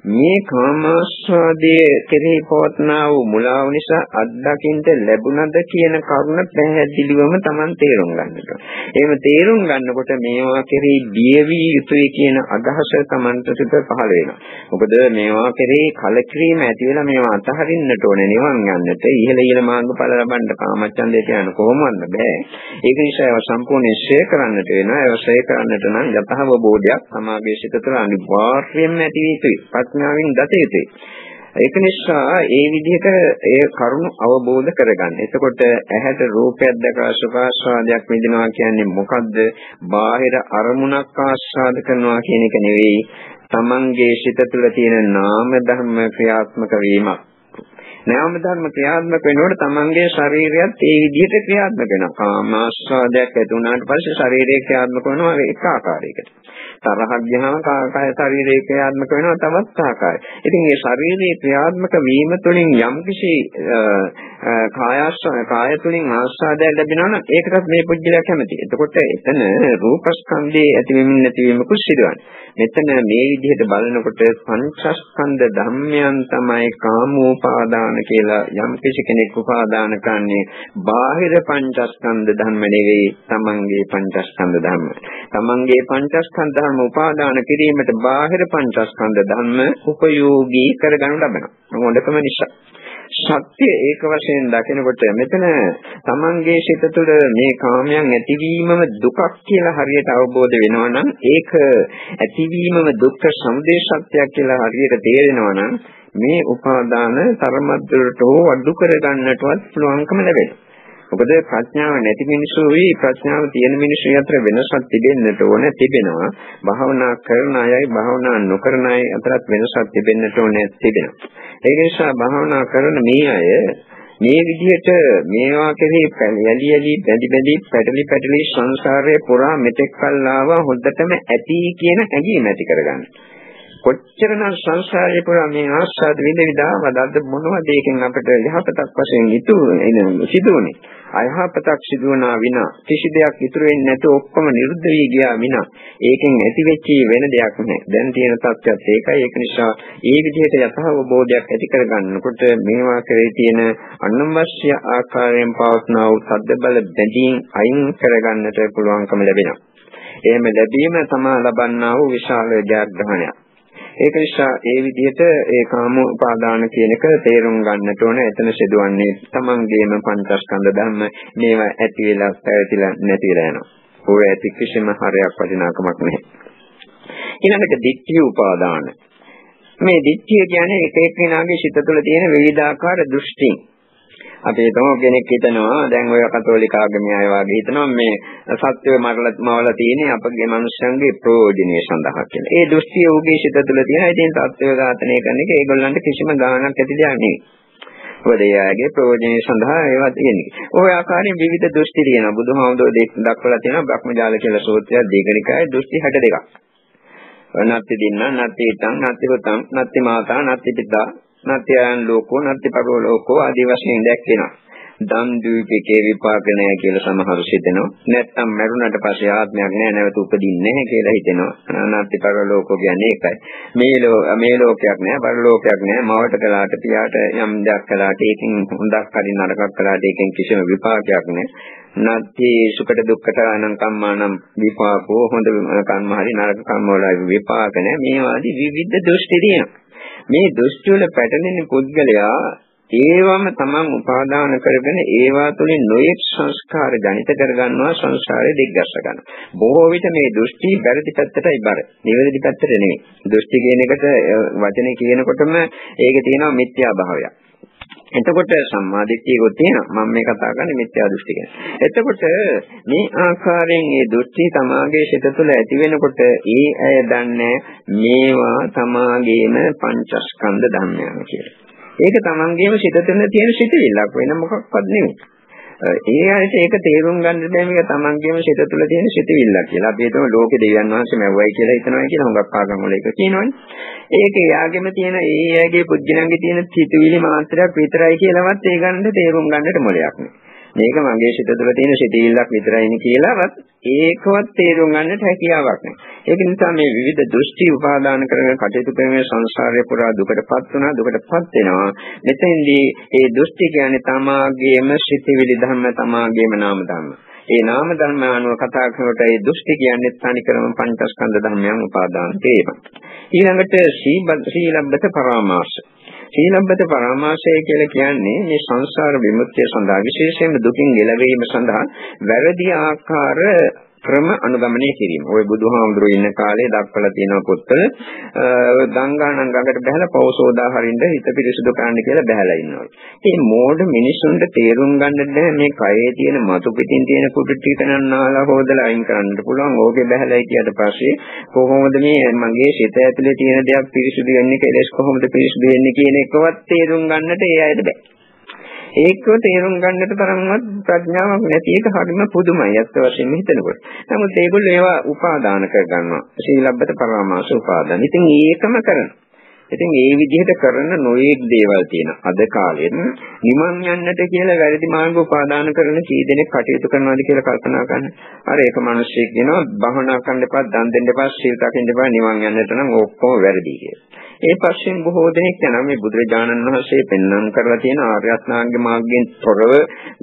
මේ කාමාස්වාදයේ කෙරෙහි පවත්නා වූ මුලාව නිසා අත්දකින්ට ලැබුණද කියන කරුණ පැහැදිලිවම Taman තේරුම් ගන්නට. එහෙම තේරුම් ගන්නකොට මේවා කෙරෙහි බියවි යුතුයි කියන අදහස Tamanට සිත පහළ වෙනවා. මොකද මේවා කෙරෙහි කලකිරීම ඇති වෙලා මේවා අතහරින්නට ඕනේ නිවන් යන්නට. ඉහළ ඉහළ මාර්ගඵල ලබන්න කාමච්ඡන්දේ කියන කොහොමවත් බෑ. ඒක නිසා ඒවා සම්පූර්ණයෙන් ෂේ කරන්නට වෙනවා. ඒවා ෂේ කරන්නට නම් යථාබෝධයක් සමාගයේ සිත තුළ අනිවාර්යයෙන්ම ඇති යුතුයි. ප්‍රඥාවෙන් දත යුතුයි. ඒක නිසා ඒ විදිහට ඒ කරුණ අවබෝධ කරගන්න. එතකොට ඇහැට රූපයක් දැකලා සුඛාස්වාදයක් විඳිනවා කියන්නේ මොකද්ද? බාහිර අරමුණක් ආස්වාද කරනවා කියන එක නෙවෙයි. තමන්ගේ සිත තුළ තියෙන නාම ධර්ම ක්‍රියාත්මක වීමක්. නාම ධර්ම ක්‍රියාත්මක වෙනකොට තමන්ගේ ශරීරයත් ඒ විදිහට ක්‍රියාත්මක වෙනවා. කාමාස්වාදයක් ඇති වුණාට පස්සේ ශරීරය ක්‍රියාත්මක වෙනවා එක ආකාරයකට. තරහක් ගියාම කාය ශරීරයේ ක්‍රියාත්මක වෙනවා තවත් ආකාරයකට. ඉතින් මේ ශරීරයේ ක්‍රියාත්මක වීම තුළින් යම්කිසි කායස්ස කාය තුළින් ආස්වාදයක් ලැබෙනවා නම් ඒකටත් මේ පුජ්‍යලයා කැමති. එතකොට එතන රූපස්කන්ධයේ ඇතිවීම නැතිවීමකුත් සිදුවන්නේ. මෙතන මේ විදිහට බලනකොට පංචස්කන්ධ ධම්මයන් තමයි කාමෝපාදාන කියලා යම් කෙනෙක් උපාදාන කරන්නේ බාහිර පංචස්කන්ධ ධර්ම නෙවෙයි තමන්ගේ පංචස්කන්ධ ධර්ම. තමන්ගේ පංචස්කන්ධ ධර්ම උපාදාන කිරීමට බාහිර පංචස්කන්ධ ධර්ම උපයෝගී කරගනු ලබනවා. මොඩකම නිසා. සත්‍ය ඒක වශයෙන් දකිනකොට මෙතන තමන්ගේ සිත තුළ මේ කාමයන් ඇතිවීමම දුකක් කියලා හරියට අවබෝධ වෙනවා නම් ඒක ඇතිවීමම දුක්ඛ සමුදය සත්‍යයක් කියලා හරියට තේරෙනවා නම් මේ උපාදාන තරමද්දරට හෝ අඩු කරගන්නටවත් පුළුවන්කම ලැබෙනවා. මොකද ප්‍රඥාව නැති මිනිස්සුයි ප්‍රඥාව තියෙන මිනිස්සු අතර වෙනසක් තිබෙන්නට ඕන තිබෙනවා. භාවනා කරන අයයි භාවනා නොකරන අය අතරත් වෙනසක් තිබෙන්නට ඕනේ තිබෙනවා. ඒ නිසා භාවනා කරන මේ අය මේ විදිහට මේවා කෙරෙහි යලි යලි බැඳි බැඳි පැටලි පැටලි සංසාරයේ පුරා මෙතෙක් කල් ආවා හොද්දටම ඇති කියන හැඟීම ඇති කරගන්න. කොච්චරනම් සංසාරේ පුරා මේ ආස්වාද විඳ විදාවද අද මොනවද ඒකෙන් අපිට යහපතක් වශයෙන් ඉතුරු සිදුුනේ අයහපතක් සිදුවනා විනා කිසි දෙයක් ඉතුරු වෙන්නේ නැතුව ඔක්කොම නිරුද්ධ වී ගියා විනා. ඒකෙන් ඇති වෙච්ච වෙන දෙයක් නැහැ. දැන් තියෙන තත්ත්වයක් ඒකයි. ඒක නිසා ඒ විදිහට යථාබෝධයක් ඇති කරගන්නකොට මේවා කරේ තියෙන අනවශ්‍ය ආකාරයෙන් පවත්නා වූ සද්ද බල බැඳීම් අයින් කරගන්නට පුළුවන්කම ලැබෙනවා. එහෙම ලැබීම තමා ලබන්නා වූ විශාල ජයග්‍රහණයක්. ඒක නිසා ඒ විදිහට ඒ කාම උපාදාන කියන එක තේරුම් ගන්නට ඕන. එතන සිදුවන්නේ තමන්ගේම පංචස්කන්ධ ධර්ම මේවා ඇති වෙලා පැවතිලා නැති වෙලා යනවා. ඕක ඇති කිසිම හරයක් වටිනාකමක් නැහැ. ඊළඟට ditthi උපාදාන. මේ ditthිය කියන්නේ එක එක්කෙනාගේ සිත තුළ තියෙන විවිධාකාර දෘෂ්ටි. අපි හිතමු කෙනෙක් හිතනවා දැන් ඔය කතෝලික ආගමේ අය වගේ හිතනවා මේ සත්‍යය මරලා මවලා තියෙන්නේ අපගේ මනුස්සයන්ගේ ප්‍රයෝජනය සඳහා කියලා. ඒ දෘෂ්ටිය උගේ සිත තුළ තියෙන. ඉතින් සත්‍යය ඝාතනය කරන එක ඒගොල්ලන්ට කිසිම ගාණක් ඇති දෙයක් නෙවෙයි. වදයාගේ ප්‍රයෝජනය සඳහා ඒවා තියෙන්නේ. ওই ආකාරයෙන් විවිධ දෘෂ්ටි තියෙනවා. බුදුහාමුදුරේ දක්වලා තියෙනවා බ්‍රහ්මජාල කියලා සූත්‍රය දීගණිකායේ දෘෂ්ටි 62ක්. නත්ති දින්න, නත්ති ඉතං, නත්ති පුතං, නත්ති මාතා, නත්ති පිතා, නත්‍යයන් ලෝකෝ නත්‍ය පරෝ ලෝකෝ ආදී වශයෙන් දැක්වෙනවා. දන් දීපේකේ විපාක නැහැ කියලා සමහරු හිතෙනවා. නැත්තම් මරුණට පස්සේ ආත්මයක් නැහැ නැවත උපදින්නේ නැහැ කියලා හිතෙනවා. අනාත්‍ය පරලෝකෝ කියන්නේ ඒකයි. මේ ලෝ මේ ලෝකයක් නැහැ, පරලෝකයක් නැහැ. මවට කළාට පියාට යම් දෙයක් කළාට ඒකෙන් හොඳක් හරි නරකක් කළාට ඒකෙන් කිසිම විපාකයක් නැහැ. නැත්ති සුකට දුක්කට අනං කම්මානම් විපාකෝ හොඳ කම්ම හරි නරක කම්ම වල විපාක නැහැ. මේ වාදී විවිධ දෘෂ්ටි තියෙනවා. මේ දෘෂ්ටි වල පැටලෙන පුද්ගලයා ඒවම තමන් උපාදාන කරගෙන ඒවා තුළින් නොයෙක් සංස්කාර ජනිත කරගන්නවා සංසාරේ දිග්ගස්ස ගන්නවා. බොහෝ විට මේ දෘෂ්ටි වැරදි පැත්තටයි බර. නිවැරදි පැත්තට නෙමෙයි. දෘෂ්ටි කියන එකට වචනේ කියනකොටම ඒක තියෙනවා මිත්‍යා භාවයක්. එතකොට සම්මාදිට්ඨියකුත් තියෙනවා. මම මේ කතා කරන්නේ මිත්‍යා දෘෂ්ටි ගැන. එතකොට මේ ආකාරයෙන් මේ දෘෂ්ටි තමාගේ සිත තුළ ඇති වෙනකොට ඒ අය දන්නේ මේවා තමාගේම පංචස්කන්ධ ධර්මයන් කියලා. ඒක තමන්ගේම සිත තුළ තියෙන සිතිවිල්ලක් වෙන මොකක්වත් නෙමෙයි. ඒ ඇයිට ඒක තේරුම් ගන්න බෑ මේක තමන්ගේම සිත තුළ තියෙන සිතිවිල්ලක් කියලා. අපි හිතමු ලෝකේ දෙවියන් වහන්සේ මැව්වයි කියලා හිතනවා කියලා හුඟක් ආගම් වල ඒක කියනවනේ. ඒක එයාගෙම තියෙන ඒ ඇගේ පුජ්‍යණන්ගේ තියෙන සිතිවිලි මාත්‍රයක් විතරයි කියලාවත් ඒ ගන්නට තේරුම් ගන්නට මොලයක් නෑ. මේක මගේ සිත තුළ තියෙන සිතිවිල්ලක් විතරයිනේ කියලාවත් ඒකවත් තේරුම් ගන්නට හැකියාවක් නැහැ. ඒක නිසා මේ විවිධ දෘෂ්ටි උපාදාන කරගෙන කටයුතු කරන සංසාරය පුරා දුකටපත් වුණා දුකටපත් වෙනවා. මෙතෙන්දී ඒ දෘෂ්ටි කියන්නේ තමාගේම සිතිවිලි ධර්ම තමාගේම නාම ධර්ම. ඒ නාම ධර්ම අනුව කතා කරනකොට ඒ දෘෂ්ටි කියන්නේ තනිකරම පංචස්කන්ධ ධර්මයන් උපාදාන කිරීම. ඊළඟට සීලබ්බත පරාමාස. සීලබ්බත පරාමාසය කියලා කියන්නේ මේ සංසාර විමුක්තිය සඳහා විශේෂයෙන්ම දුකින් ගැලවීම සඳහා වැරදි ආකාර ක්‍රම අනුගමනය කිරීම. ওই බුදුහාමුදුරුවෝ ඉන්න කාලේ දක්වලා තියෙන පොත්වල ගංගානම් ගඟට බහැලා පෞසෝදා හරින්න හිත පිරිසුදු කරන්න කියලා බහැලා ඉන්නවා. මේ මෝඩ මිනිසුන්ට තේරුම් ගන්න මේ කයේ තියෙන මතු පිටින් තියෙන කුඩු ටික නන්නාලා හොදලා අයින් කරන්න පුළුවන්. ඕකේ බහැලා හිටියට පස්සේ කොහොමද මේ මගේ සිත ඇතුලේ තියෙන දේක් පිරිසුදු වෙන්නේ කෙලස් කොහොමද පිරිසුදු වෙන්නේ කියන එකවත් තේරුම් ගන්නට ඒ අයට බෑ. ඒකව තේරුම් ගන්නට තරම්වත් ප්‍රඥාවක් නැති එක හරිම පුදුමයි අත්ත වශයෙන්ම හිතනකොට. නමුත් ඒගොල්ලෝ ඒවා උපාදාන කර ගන්නවා. සීලබ්බත පරමාස උපාදාන. ඉතින් ඒකම කරනවා. ඉතින් ඒ විදිහට කරන නොයේක් දේවල් තියෙනවා. අද කාලෙත් නිමන් යන්නට කියලා වැරදි මාර්ග උපාදාන කරන කී දෙනෙක් කටයුතු කරනවාද කියලා කල්පනා කරන්න. අර ඒක මිනිස්සෙක් කියනවා බහනා කරන්න එපා, දන් දෙන්න එපා, සීල් රකින්න එපා, නිවන් යන්නට නම් ඔක්කොම වැරදි කියලා. ඒ පස්යෙන් බොහෝ දෙනෙක් යනවා මේ බුදුරජාණන් වහන්සේ පෙන්වන්න කරලා තියෙන ආර්ය අෂ්ටාංග මාර්ගයෙන් තොරව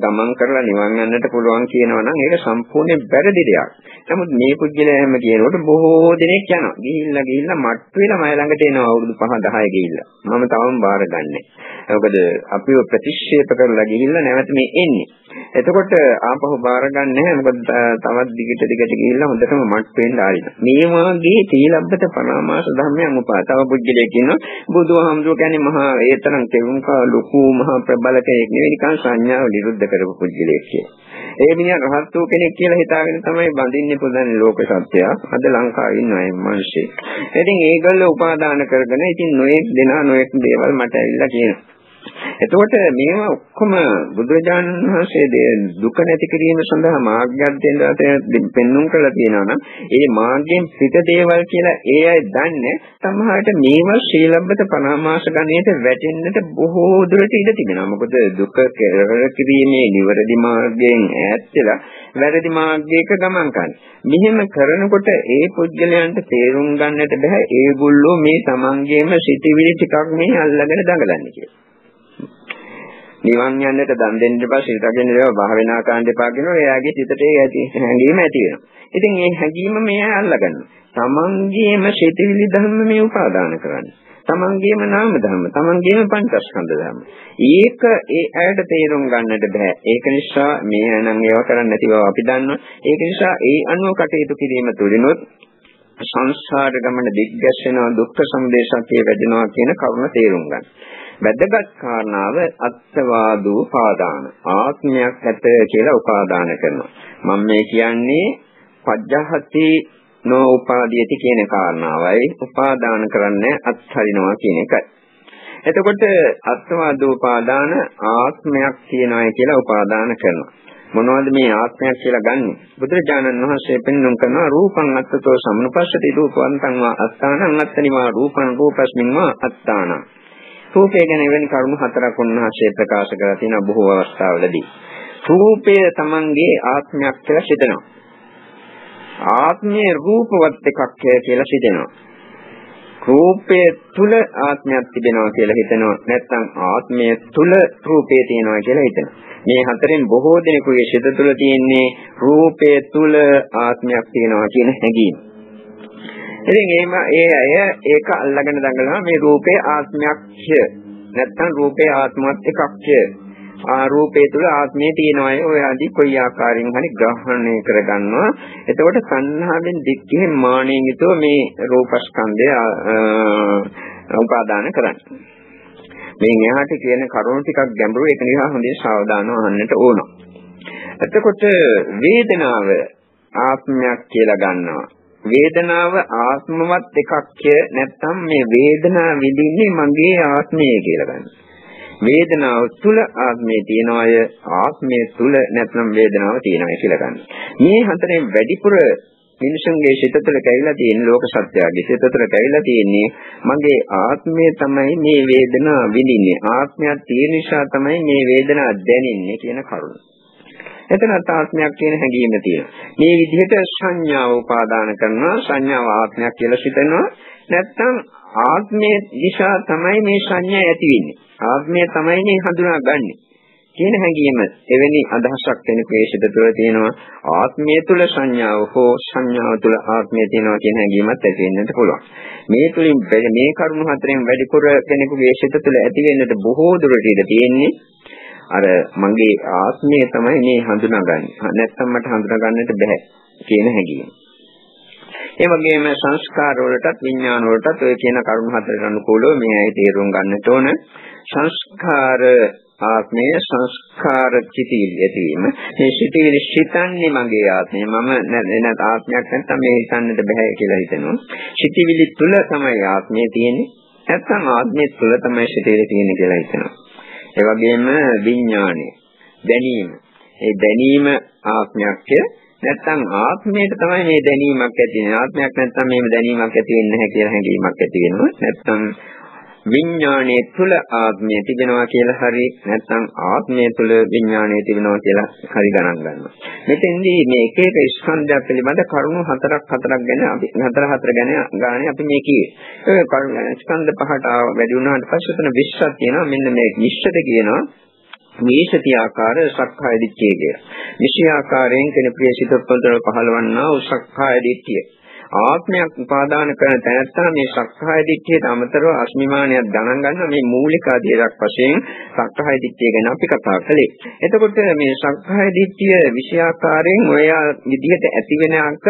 ගමන් කරලා නිවන් යන්නට පුළුවන් කියනවා නම් ඒක සම්පූර්ණයෙන් වැරදි දෙයක්. නමුත් මේ පුද්ගලයාම කියනකොට බොහෝ දෙනෙක් යනවා. ගිහිල්ලා ගිහිල්ලා මට්ටු වෙලා මය ළඟට එනවා අවුරුදු 5 10 ගිහිල්ලා. මම තවම බාරගන්නේ. මොකද අපිව ප්‍රතික්ෂේප කරලා ගිහිල්ලා නැවත මේ එන්නේ. එතකොට ආපහු බාරගන්නේ නැහැ. මොකද තවත් දිගට දිගට ගිහිල්ලා හොඳටම මට්ටු වෙන්න ආරිනවා. මේ වාගේ තීලබ්බත පරාමාස ධර්මයන් උපා තව පුද්ගලයෙක් කියනවා බුදුහාමුදුරුවෝ කියන්නේ මහා ඒතරම් තෙරුම්කා ලොකු මහා ප්‍රබල කෙනෙක් නෙවෙයි නිකන් සංඥාව නිරුද්ධ කරපු පුද්ගලයෙක් කියලා. ඒ මිනිහා රහත් වූ කෙනෙක් කියලා හිතාගෙන තමයි බඳින්නේ පුදන්නේ ලෝක සත්‍යය. අද ලංකාවේ ඉන්න අය මිනිස්සු. ඉතින් ඒගොල්ලෝ උපාදාන කරගෙන ඉතින් නොයෙක් දෙනා නොයෙක් දේවල් මට ඇවිල්ලා කියනවා. එතකොට මේවා ඔක්කොම බුදුරජාණන් වහන්සේ දුක නැති කිරීම සඳහා මාර්ගයක් දෙන්න පෙන්눔 කරලා තියෙනවා නම් ඒ මාර්ගයෙන් පිට දේවල් කියලා ඒ අය දන්නේ සමහරට මේවා ශීලබ්බත පරාමාස ගණයට වැටෙන්නට බොහෝ දුරට ඉඩ තිබෙනවා. මොකද දුක කෙරවර කිරීමේ නිවැරදි මාර්ගයෙන් ඈත් වෙලා වැරදි මාර්ගයක ගමන් කරන. මෙහෙම කරනකොට ඒ පුද්ගලයන්ට තේරුම් ගන්නට බෑ ඒගොල්ලෝ මේ තමන්ගේම සිටිවිලි ටිකක් මේ අල්ලගෙන දඟලන්නේ කියලා. නිවන් යන්නට දන් දෙන්න එපා සිල් රකින්න එපා භාවනා කරන්න එපා කියනවා එයාගේ සිතට ඒ ඇති හැඟීම ඇති වෙනවා. ඉතින් මේ හැඟීම මෙයා අල්ලගන්නවා. තමන්ගේම සිතවිලි ධර්ම මේ උපාදාන කරන්නේ. තමන්ගේම නාම ධර්ම, තමන්ගේම පංචස්කන්ධ ධර්ම. ඒක ඒ ඇයට තේරුම් ගන්නට බෑ. ඒක නිසා මේ නම් ඒවා කරන්න නැති බව අපි දන්නවා. ඒක නිසා ඒ අනුව කටයුතු කිරීම තුළිනුත් සංසාර ගමන දිග්ගැස්සෙනවා දුක්ඛ සමුදය සත්‍ය වැඩෙනවා කියන කරුණ තේරුම් ගන්න. වැදගත් කාරණාව අත්වාදෝ පාදාන ආත්මයක් ඇත කියලා උපාදාන කරනවා. මම මේ කියන්නේ පජ්ජහති නෝ උපාදීයති කියන කාරණාවයි උපාදාන කරන්නේ අත්හරිනවා කියන එකයි. එතකොට අත්වාදෝ පාදාන ආත්මයක් තියනවායි කියලා උපාදාන කරනවා. මොනවද මේ ආත්මයක් කියලා ගන්නෙ? බුදුරජාණන් වහන්සේ පෙන්වුම් කරනවා රූපං අත්තතෝ සම්නුපස්සති රූපවන්තං වා අත්තානං අත්තනිවා රූපං රූපස්මින් වා අත්තානං. රූපය ගැන වෙන කරුණු හතරක් උන්වහන්සේ ප්‍රකාශ කරලා තියෙන බොහෝ අවස්ථාවලදී. රූපය Tamanගේ ආත්මයක් කියලා හිතනවා. ආත්මයේ රූපවත් එකක් කියලා හිතෙනවා. රූපය තුල ආත්මයක් තිබෙනවා කියලා හිතනවා. නැත්නම් ආත්මය තුල රූපය තියෙනවා කියලා හිතනවා. මේ හතරෙන් බොහෝ දෙනෙකුගේ සිත තුළ තියෙන්නේ රූපය තුල ආත්මයක් තියෙනවා කියන හැඟීම. ඉතින් එහෙම ඒ අය ඒක අල්ලගෙන දඟලනවා මේ රූපේ ආත්මයක්ය. නැත්තම් රූපේ ආත්මවත් එකක්ය. ආ රූපේ තුල ආත්මය තියෙනවා ඔය ආදී කොයි ආකාරයෙන් හරි ග්‍රහණය කරගන්නවා. එතකොට සංහාවෙන් දික්කේ මානෙන් යුතුව මේ රූපස්කන්ධය උපාදාන කරන්නේ. මේ එහාට කියන කරුණු ටිකක් ගැඹුරු ඒක නිසා හොඳින් සාවධානව අහන්නට ඕන. එතකොට වේදනාව ආත්මයක් කියලා ගන්නවා. වේදනාව ආත්මවත් එකක්ය නැත්නම් මේ වේදනාව විඳින්නේ මගේ ආත්මය කියලා ගන්න. වේදනාව තුල ආත්මය තියනවාය ආත්මය තුල නැත්නම් වේදනාව තියනවාය කියලා ගන්න. මේ හතරෙන් වැඩිපුර මිනිසුන්ගේ සිත තුළ කැවිලා තියෙන ලෝක සත්‍යයේ සිත තුළ කැවිලා තියෙන්නේ මගේ ආත්මය තමයි මේ වේදනාව විඳින්නේ. ආත්මයක් තියෙන නිසා තමයි මේ වේදනාව දැනෙන්නේ කියන කරුණ. එතන ආත්මයක් කියන හැඟීම තියෙනවා. මේ විදිහට සංඥාව උපාදාන කරනවා සංඥාව ආත්මයක් කියලා හිතනවා. නැත්නම් ආත්මයේ දිශා තමයි මේ සංඥා ඇති වෙන්නේ. ආත්මය තමයි මේ හඳුනාගන්නේ. කියන හැඟීම එවැනි අදහසක් කෙනෙකුගේ සිත තුළ තියෙනවා ආත්මය තුළ සංඥාව හෝ සංඥාව තුළ ආත්මය තියෙනවා කියන හැඟීමත් ඇති වෙන්නට පුළුවන් මේ තුලින් මේ කරුණු හතරෙන් වැඩිපුර කෙනෙකුගේ සිත තුළ ඇති වෙන්නට බොහෝ දුරට ඉඳ තියෙන්නේ අර මගේ ආත්මය තමයි මේ හඳුනාගන්නේ. නැත්තම් මට හඳුනාගන්නට බෑ. කියන හැඟීම. ඒ වගේම සංස්කාර වලටත් විඥාන වලටත් ඔය කියන කරුණු හතරට අනුකූලව මේ ඇයි තේරුම් ගන්නට ඕන සංස්කාර ආත්මය සංස්කාර චිතිවිලි ඇතිවීම මේ චිතිවිලි සිතන්නේ මගේ ආත්මය මම නැත් ආත්මයක් නැත්නම් මේ හිතන්නට බෑ කියලා හිතනවා චිතිවිලි තුල තමයි ආත්මය තියෙන්නේ නැත්නම් ආත්මය තුල තමයි චිතිවිලි තියෙන්නේ කියලා හිතනවා ඒ වගේම විඥානය දැනීම. ඒ දැනීම ආත්මයක්ය. නැත්නම් ආත්මයට තමයි මේ දැනීමක් ඇති වෙන්නේ. ආත්මයක් නැත්නම් මේ දැනීමක් ඇති වෙන්නේ නැහැ කියලා හැඟීමක් ඇති වෙනවා. නැත්නම් විඥානයේ තුල ආත්මය තිබෙනවා කියලා හරි නැත්නම් ආත්මය තුල විඥානය තිබෙනවා කියලා හරි ගණන් ගන්නවා. මෙතෙන්දී මේ එක එක ස්කන්ධයක් පිළිබඳ කරුණු හතරක් හතරක් ගැන අපි හතර හතර ගැන ගානේ අපි මේ කියේ. ඒ කරුණු ස්කන්ධ පහට වැඩි වුණාට පස්සේ උතන 20ක් තියෙනවා. මෙන්න මේ 20ට කියනවා මේෂති ආකාර සක්කාය දිට්ඨිය කියලා. නිශ්චය ආකාරයෙන් කෙන ප්‍රිය සිත පොතල පහළවන්නා වූ සක්කාය දිට්ඨිය. ආත්මයක් උපාදාන කරන තැනත්තා මේ සක්කාය දිට්ඨියට අමතරව අස්මිමානයක් ගණන් ගන්න මේ මූලික අධ්‍යයනයක් වශයෙන් සක්කාය දිට්ඨිය ගැන අපි කතා කළේ. එතකොට මේ සක්කාය දිට්ඨිය විෂයාකාරයෙන් ඔය විදිහට ඇති වෙන අංක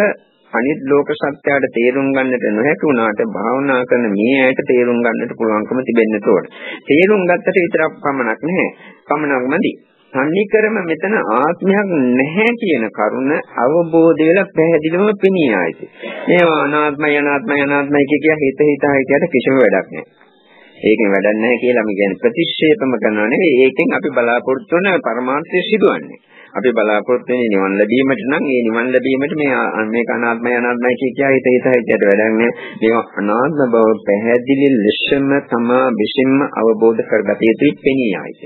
අනිත් ලෝක සත්‍යයට තේරුම් ගන්නට නොහැකි වුණාට භාවනා කරන මේ ඇයට තේරුම් ගන්නට පුළුවන්කම තිබෙන්න ඕන. තේරුම් ගත්තට විතරක් පමණක් නැහැ. පමණක්මදි. සම්නිකරම මෙතන ආත්මයක් නැහැ කියන කරුණ අවබෝධ වෙලා පැහැදිලිවම පෙනී ආයිති. මේවා අනාත්මයි අනාත්මයි අනාත්මයි කිය හිත හිත හිතට කිසිම වැඩක් නැහැ. ඒකෙන් වැඩක් නැහැ කියලා අපි කියන්නේ ප්‍රතික්ෂේපම කරනවා නෙවෙයි. ඒකෙන් අපි බලාපොරොත්තු වෙන පරමාර්ථය සිදුවන්නේ. අපි බලාපොරොත්තු වෙන්නේ නිවන් ලැබීමට නම් ඒ නිවන් ලැබීමට මේ මේක අනාත්මයි අනාත්මයි කිය කිය හිත හිත හිතට වැඩක් නෑ. මේවා අනාත්ම බව පැහැදිලි ලෙසම තමා විසින්ම අවබෝධ කරගත යුතුයි පෙනී ආයිද.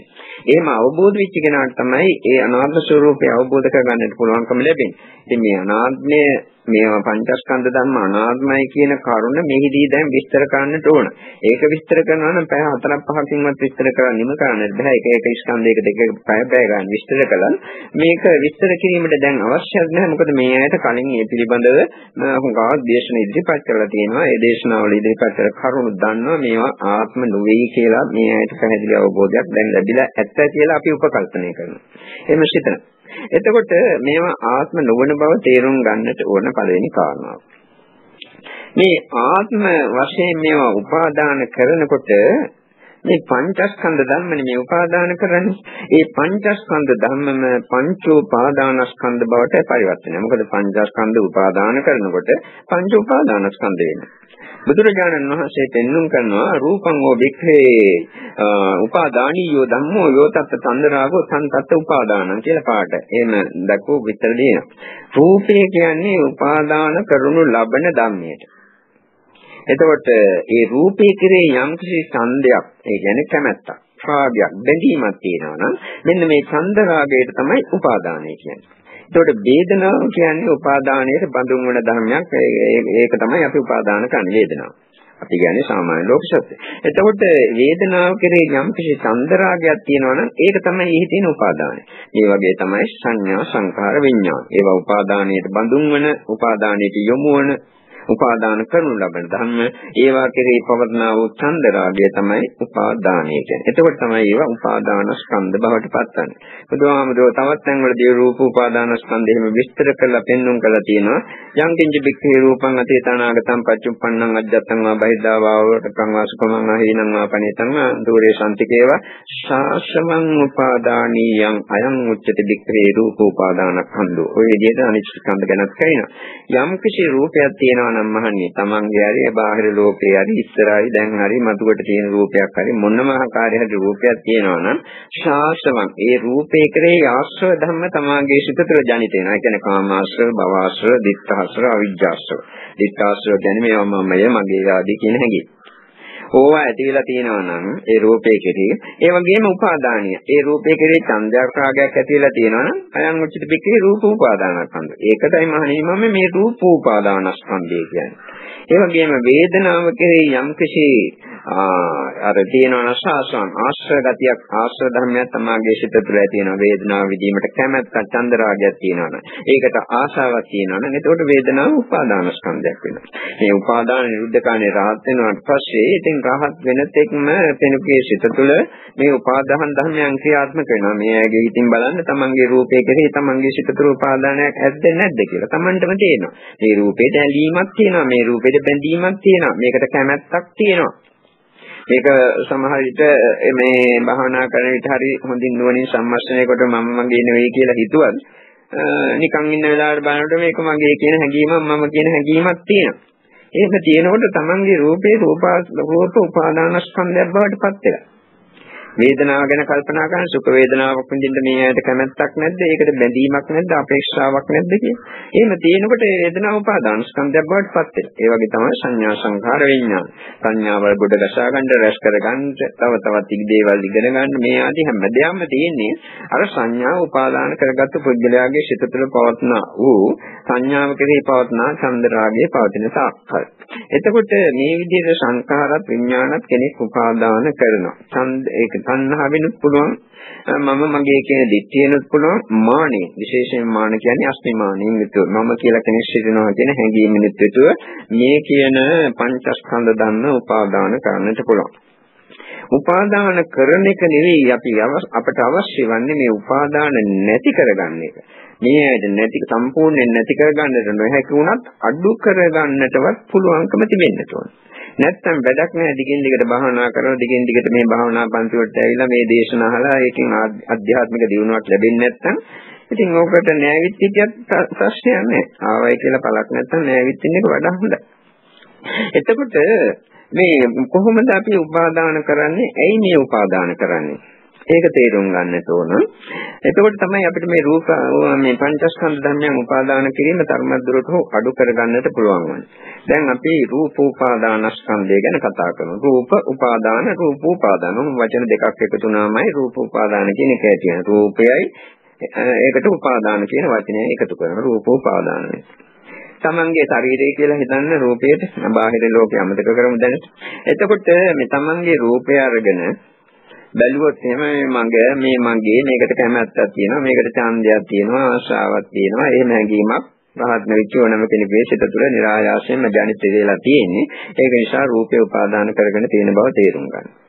එහෙම අවබෝධ වෙච්ච කෙනාට තමයි ඒ අනාත්ම ස්වરૂපය අවබෝධ කරගන්නට පුළුවන්කම ලැබෙන්නේ. ඉතින් මේ අනාත්මය මේවා පංචස්කන්ධ ධර්ම අනාත්මයි කියන කරුණ මෙහිදී දැන් විස්තර කරන්නට ඕන. ඒක විස්තර කරනවා නම් පැය හතරක් පහකින්වත් විස්තර කරන්න නිම කරන්නට බෑ. එක එක ස්කන්ධයක දෙක පැය පැය ගන්න විස්තර කළා. මේක විස්තර කිරීමට දැන් අවශ්‍යයක් නැහැ. මොකද මේ ඇයට කලින් මේ පිළිබඳව හුඟක් දේශන ඉදිරිපත් කරලා තියෙනවා. ඒ දේශනාවල ඉදිරිපත් කර කරුණු දන්නවා මේවා ආත්ම නොවේ කියලා මේ ඇයට පැහැදිලි අවබෝධයක් දැන් ලැබිලා ඇත්ත කියලා අපි උපකල්පනය කරනවා. එහෙම සිතන. එතකොට මේවා ආත්ම නොවන බව තේරුම් ගන්නට ඕන පළවෙනි කාරණාව. මේ ආත්ම වශයෙන් මේවා උපාදාන කරනකොට මේ පංචස්කන්ධ ධර්මනේ මේ උපාදාන කරන්නේ. ඒ පංචස්කන්ධ ධර්මම පංචෝපාදානස්කන්ධ බවට පරිවර්තනය. මොකද පංචස්කන්ධ උපාදාන කරනකොට පංච උපාදානස්කන්ධ වෙනවා. බුදුරජාණන් වහන්සේ පෙන්눔 කරනවා රූපං ඕ වික්ඛේ උපාදානීයෝ ධම්මෝ යෝතත් තන්දරාගෝ සංතත් උපාදානං කියලා පාට. එහෙම දක්වෝ විතර දෙනවා. රූපය කියන්නේ උපාදාන කරනු ලබන ධම්මයට. එතකොට ඒ රූපේ කෙරේ යම්කිසි ඡන්දයක් ඒ කියන්නේ කැමැත්තක් රාගයක් බැඳීමක් තියෙනවා නම් මෙන්න මේ ඡන්ද රාගයට තමයි උපාදානය කියන්නේ. එතකොට වේදනාව කියන්නේ උපාදානයේ බඳුන් වන ධර්මයක්. ඒක තමයි අපි උපාදාන කරන්නේ වේදනාව. අපි කියන්නේ සාමාන්‍ය ලෝක සත්‍ය. එතකොට වේදනාව කෙරේ යම් කිසි චන්දරාගයක් තියෙනවා නම් ඒක තමයි එහි තියෙන උපාදානය. මේ වගේ තමයි සංඥා සංකාර විඥාන. ඒවා උපාදානයට බඳුන් වන උපාදානයට යොමු වන උපාදාන කරනු ලබන ධර්ම ඒවා කෙරෙහි පවර්ණා වූ ඡන්ද රාගය තමයි උපාදානය කියන්නේ. එතකොට තමයි ඒවා උපාදාන ස්කන්ධ බවට පත්වන්නේ. බුදුහාමුදුරුව තවත් තැන්වලදී රූප උපාදාන ස්කන්ධ එහෙම විස්තර කරලා පෙන්වුම් කරලා තියෙනවා. යම් කිංච බික්ඛේ රූපං අතීතනාගතං පච්චුප්පන්නං අජ්ජත්තං වා බහිද්ධා වාවරකං වාසුකමං අහීනං වා පනිතං දුරේ සම්තිකේව ශාසවං උපාදානීයං අයං උච්චති බික්ඛේ රූප උපාදානස්කන්ධෝ. ඔය විදිහට අනිත් ස්කන්ධ ගැනත් කියනවා. යම් කිසි රූපයක් තියෙනවා නම් මහන්නේ තමන්ගේ හරි බාහිර ලෝකේ හරි ඉස්සරහයි දැන් හරි මතුවට තියෙන රූපයක් හරි මොනම ආකාරයක හරි රූපයක් තියෙනවා නම් ශාස්ත්‍රවන් ඒ රූපේ කරේ ආශ්‍රව ධර්ම තමාගේ සිත තුළ ජනිත වෙනවා. ඒ කියන්නේ කාමාශ්‍රව, භවආශ්‍රව, ditthාශ්‍රව, අවිජ්ජාශ්‍රව. ditthාශ්‍රව කියන්නේ මේවා මමය, මගේ ආදී කියන හැඟීම්. ඕවා ඇති වෙලා තියෙනවා නම් ඒ රූපේ කෙරේ ඒ වගේම උපාදානිය. ඒ රූපේ කෙරේ ඡන්දයක් රාගයක් ඇති වෙලා තියෙනවා නම් අයං උච්චිත පිටේ රූප උපාදානස්කන්ධ ඒකටයි මහණෙනි මම මේ රූප උපාදානස්කන්ධය කියන්නේ. ඒ වගේම වේදනාව කෙරේ යම්කිසි අර තියෙනවා ආශාසං ආශ්‍රය ගතියක් ආශ්‍රය ධර්මයක් තමාගේ සිත තුළ තියෙනවා වේදනාව විදීමට කැමැත්ත චන්දරාගයක් තියෙනවා ඒකට ආශාවක් තියෙනවා එතකොට වේදනාව උපාදාන ස්කන්ධයක් වෙනවා. මේ උපාදාන නිරුද්ධකානේ රහත් වෙනාට පස්සේ ඉතින් රහත් වෙන තෙක්ම කෙනෙකුගේ සිත තුළ මේ උපාදාන ධර්මයන් ක්‍රියාත්මක වෙනවා. මේ ඇගේ හිතින් බලන්න තමන්ගේ රූපේ කෙරෙහි තමන්ගේ සිත තුළ උපාදානයක් ඇද්ද නැද්ද කියලා තමන්ටම තේරෙනවා. මේ රූපේට ඇලීමක් තියෙනවා. මේ රූපේට බැඳීමක් තියෙනවා. මේකට කැමැත්තක් තියෙනවා. ඒක සමහර විට මේ භාවනා කරන විට හරි හොඳින් නුවණින් සම්මස්නය කොට මම මගේ නෙවෙයි කියලා හිතුවත් නිකන් ඉන්න වෙලාවට බලනකොට මේක මගේ කියන හැඟීමක් මම කියන හැඟීමක් තියෙනවා. ඒක තියෙනකොට තමන්ගේ රූපේ රූපා රූප උපාදානස්කන්ධයක් බවට පත් වෙනවා. වේදනාව ගැන කල්පනා කරන සුඛ වේදනාවක් විඳින්න මේ ඇයට කැමැත්තක් නැද්ද? ඒකට බැඳීමක් නැද්ද? අපේක්ෂාවක් නැද්ද කිය. එහෙම තියෙනකොට ඒ වේදනාව උපාදාන ස්කන්ධයක් බවට පත් වෙනවා. ඒ වගේ තමයි සංඥා සංඛාර විඥාන. සංඥාවල් ගොඩ ගසා ගන්න, රැස් කර ගන්න, තව තවත් ඉග දේවල් ඉගෙන ගන්න මේ ආදී හැම දෙයක්ම තියෙන්නේ අර සංඥා උපාදාන කරගත්තු පුද්ගලයාගේ සිත තුළ පවත්නා වූ සංඥාව කෙරෙහි පවත්නා චන්දරාගයේ පවතින සාක්කල්. එතකොට මේ විදිහට සංඛාරත් විඥානත් කෙනෙක් උපාදාන කරනවා. ඡන්ද ඒක තණ්හාවෙනුත් පුළුවන්. මම මගේ කියන දිට්ඨියනුත් පුළුවන්. මානෙ විශේෂයෙන් මාන කියන්නේ අස්මිමානෙන් යුතුව මම කියලා කෙනෙක් සිටිනවා කියන හැඟීමෙනුත් යුතුව මේ කියන පංචස්කන්ධ දන්න උපාදාන කරන්නට පුළුවන්. උපාදාන කරන එක නෙවෙයි අපි අපට අවශ්‍ය වන්නේ මේ උපාදාන නැති කරගන්න එක. මේ ඇයිද නැති සම්පූර්ණයෙන් නැති කරගන්නට නොහැකි වුණත් අඩු කරගන්නටවත් පුළුවන්කම තිබෙන්න ඕන. නැත්තම් වැඩක් නැහැ දිගින් දිගට භාවනා කරන දිගින් දිගට මේ භාවනා පන්ති වලට ඇවිල්ලා මේ දේශන අහලා ඒකෙන් ආධ්‍යාත්මික දියුණුවක් ලැබෙන්නේ නැත්තම් ඉතින් ඕකට නෑවිත් හිටියත් ප්‍රශ්නයක් නැහැ. ආවයි කියලා පළක් නැත්තම් නෑවිත් ඉන්න එක වඩා හොඳයි. එතකොට මේ කොහොමද අපි උපාදාන කරන්නේ? ඇයි මේ උපාදාන කරන්නේ? ඒක තේරුම් ගන්නට ඕන. එතකොට තමයි අපිට මේ රූප මේ පංචස්කන්ධ ධර්මයන් උපාදාන කිරීම ධර්මද්දරට අඩු කරගන්නට පුළුවන් වන්නේ. දැන් අපි රූප උපාදානස්කන්ධය ගැන කතා කරනවා. රූප උපාදාන රූප උපාදාන වචන දෙකක් එකතු වුණාමයි රූප උපාදාන කියන එක ඇති වෙනවා. රූපයයි ඒකට උපාදාන කියන වචනය එකතු කරනවා. රූප උපාදාන තමන්ගේ ශරීරය කියලා හිතන්න රූපයට බාහිර ලෝකෙ අමතක කරමු දැන්. එතකොට මේ තමන්ගේ රූපය අරගෙන බැලුවොත් එහෙම මගේ මේ මගේ මේකට කැමැත්තක් තියෙනවා. මේකට ඡන්දයක් තියෙනවා. ආශාවක් තියෙනවා. එහෙම හැඟීමක් රහත් වෙච්ච ඕනම කෙනෙකුගේ සිත තුළ નિરાයාසයෙන්ම ජනිත වෙලා තියෙන්නේ. ඒක නිසා රූපේ උපාදාන කරගෙන තියෙන බව තේරුම් ගන්න.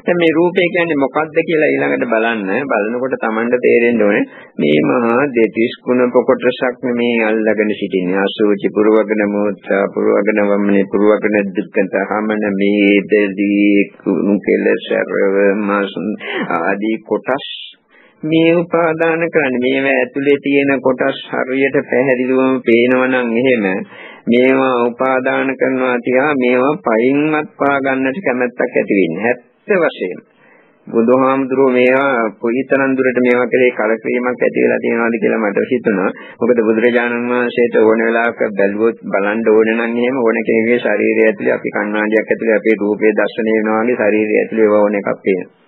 දැන් මේ රූපය කියන්නේ මොකක්ද කියලා ඊළඟට බලන්න. බලනකොට Tamanට තේරෙන්න ඕනේ මේ මහා දෙතිස් කුණ පොකොටසක් මේ අල්ලගෙන සිටින්නේ. අසෝචි පුරවගෙන මෝත්‍රා පුරවගෙන වම්නේ පුරවගෙන දුක්ඛත හමන මේ දෙදී කුණු කෙලසරව මාස් ආදී කොටස් මේ උපාදාන කරන්නේ. මේවා ඇතුලේ තියෙන කොටස් හරියට පැහැදිලිවම පේනවා නම් එහෙම මේවා උපාදාන කරනවා තියා මේවා පයින්වත් පා ගන්නට කැමැත්තක් ඇති වෙන්නේ. ඇත්ත වශයෙන්ම බුදුහාමුදුරුවෝ මේවා කොයිතරම් දුරට මේවා කෙරේ කලකිරීමක් ඇති වෙලා තියෙනවද කියලා මට හිතුණා. මොකද බුදුරජාණන් වහන්සේට ඕන වෙලාවක බැලුවොත් බලන්න ඕන නම් එහෙම ඕන කෙනෙකුගේ ශරීරය ඇතුලේ අපි කණ්ණාඩියක් ඇතුලේ අපේ රූපේ දැర్శණය වෙනවා වගේ ශරීරය ඇතුලේ ඒවා ඕන එකක් පේනවා.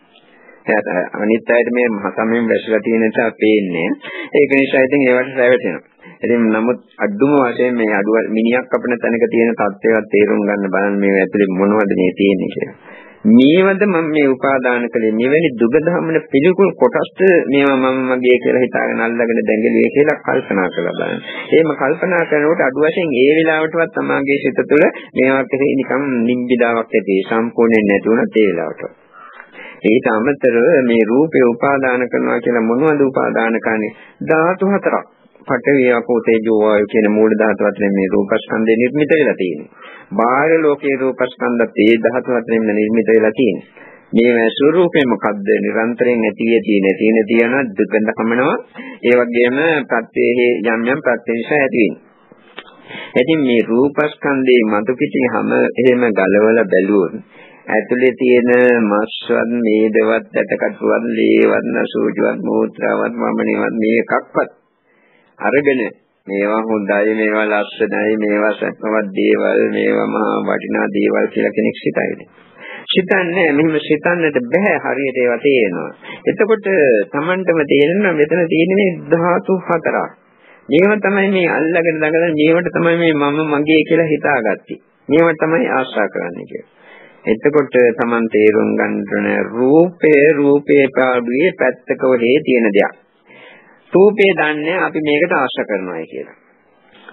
අනිත් අයට මේ මහසමෙන් වැසලා තියෙන නිසා පේන්නේ. ඒක නිසා ඉතින් ඒවට රැවටෙනවා. ඉතින් නමුත් අඩුම වශයෙන් මේ අඩුව මිනිහක් අපිට තැනක තියෙන තත්ත්වයක් තේරුම් ගන්න බලන්න මේ ඇතුලේ මොනවද මේ තියෙන්නේ කියලා. මේවද මම මේ උපාදාන කළේ මෙවැනි දුගදහමන පිළිකුල් කොටස්ට මේවා මම මගේ කියලා හිතාගෙන අල්ලගෙන දැඟලුවේ කියලා කල්පනා කරලා බලන්න. එහෙම කල්පනා කරනකොට අඩු වශයෙන් ඒ වෙලාවටවත් තමාගේ සිත තුළ මේවා කෙරෙහි නිකම් නිම්බිදාවක් ඇති සම්පූර්ණයෙන් නැති වුණත් ඒ වෙලාවට. ඊට අමතරව මේ රූපේ උපාදාන කරනවා කියලා මොනවද උපාදාන කරන්නේ? ධාතු හතරක්. පඨවි ආපෝ තේජෝ වායු කියන මූල ධාතු අතරින් මේ රූපස්කන්ධය නිර්මිත වෙලා තියෙනවා. බාහිර ලෝකයේ රූපස්කන්ධත් ඒ ධාතු අතරින් නිර්මිත වෙලා තියෙනවා. මේ ස්වરૂපේ මොකද්ද නිරන්තරයෙන් ඇති ඇති නැති නැති යන දුකඳ කමනවා. ඒ වගේම ප්‍රත්‍යේ යම් යම් ප්‍රත්‍ය නිසා ඇති වෙනවා. ඉතින් මේ රූපස්කන්ධේ මතු පිටින් හැම එහෙම ගලවලා බැලුවොත් ඇතුලේ තියෙන මස්වත් මේදවත් ඇටකටුවත් ලේවත් නසූජවත් මූත්‍රාවත් මමනේවත් මේ එකක්වත් අරගෙන මේවා හොඳයි මේවා ලස්සනයි මේවා සැපවත් දේවල් මේවා මහා වටිනා දේවල් කියලා කෙනෙක් සිතයිද? සිතන්නේ මෙහෙම සිතන්නට බෑ හරියට ඒවා තේරෙනවා එතකොට Tamanටම තේරෙනවා මෙතන තියෙන්නේ ධාතු හතරක්. මේවා තමයි මේ අල්ලගෙන දඟලන මේවට තමයි මේ මම මගේ කියලා හිතාගත්තේ. මේවට තමයි ආශා කරන්නේ කියලා. එතකොට Taman තේරුම් ගන්න රූපය රූපේ පාඩුවේ පැත්තක ඔහේ තියෙන දෙයක්. රූපේ දන්නේ අපි මේකට ආශා කරනවායි කියලා.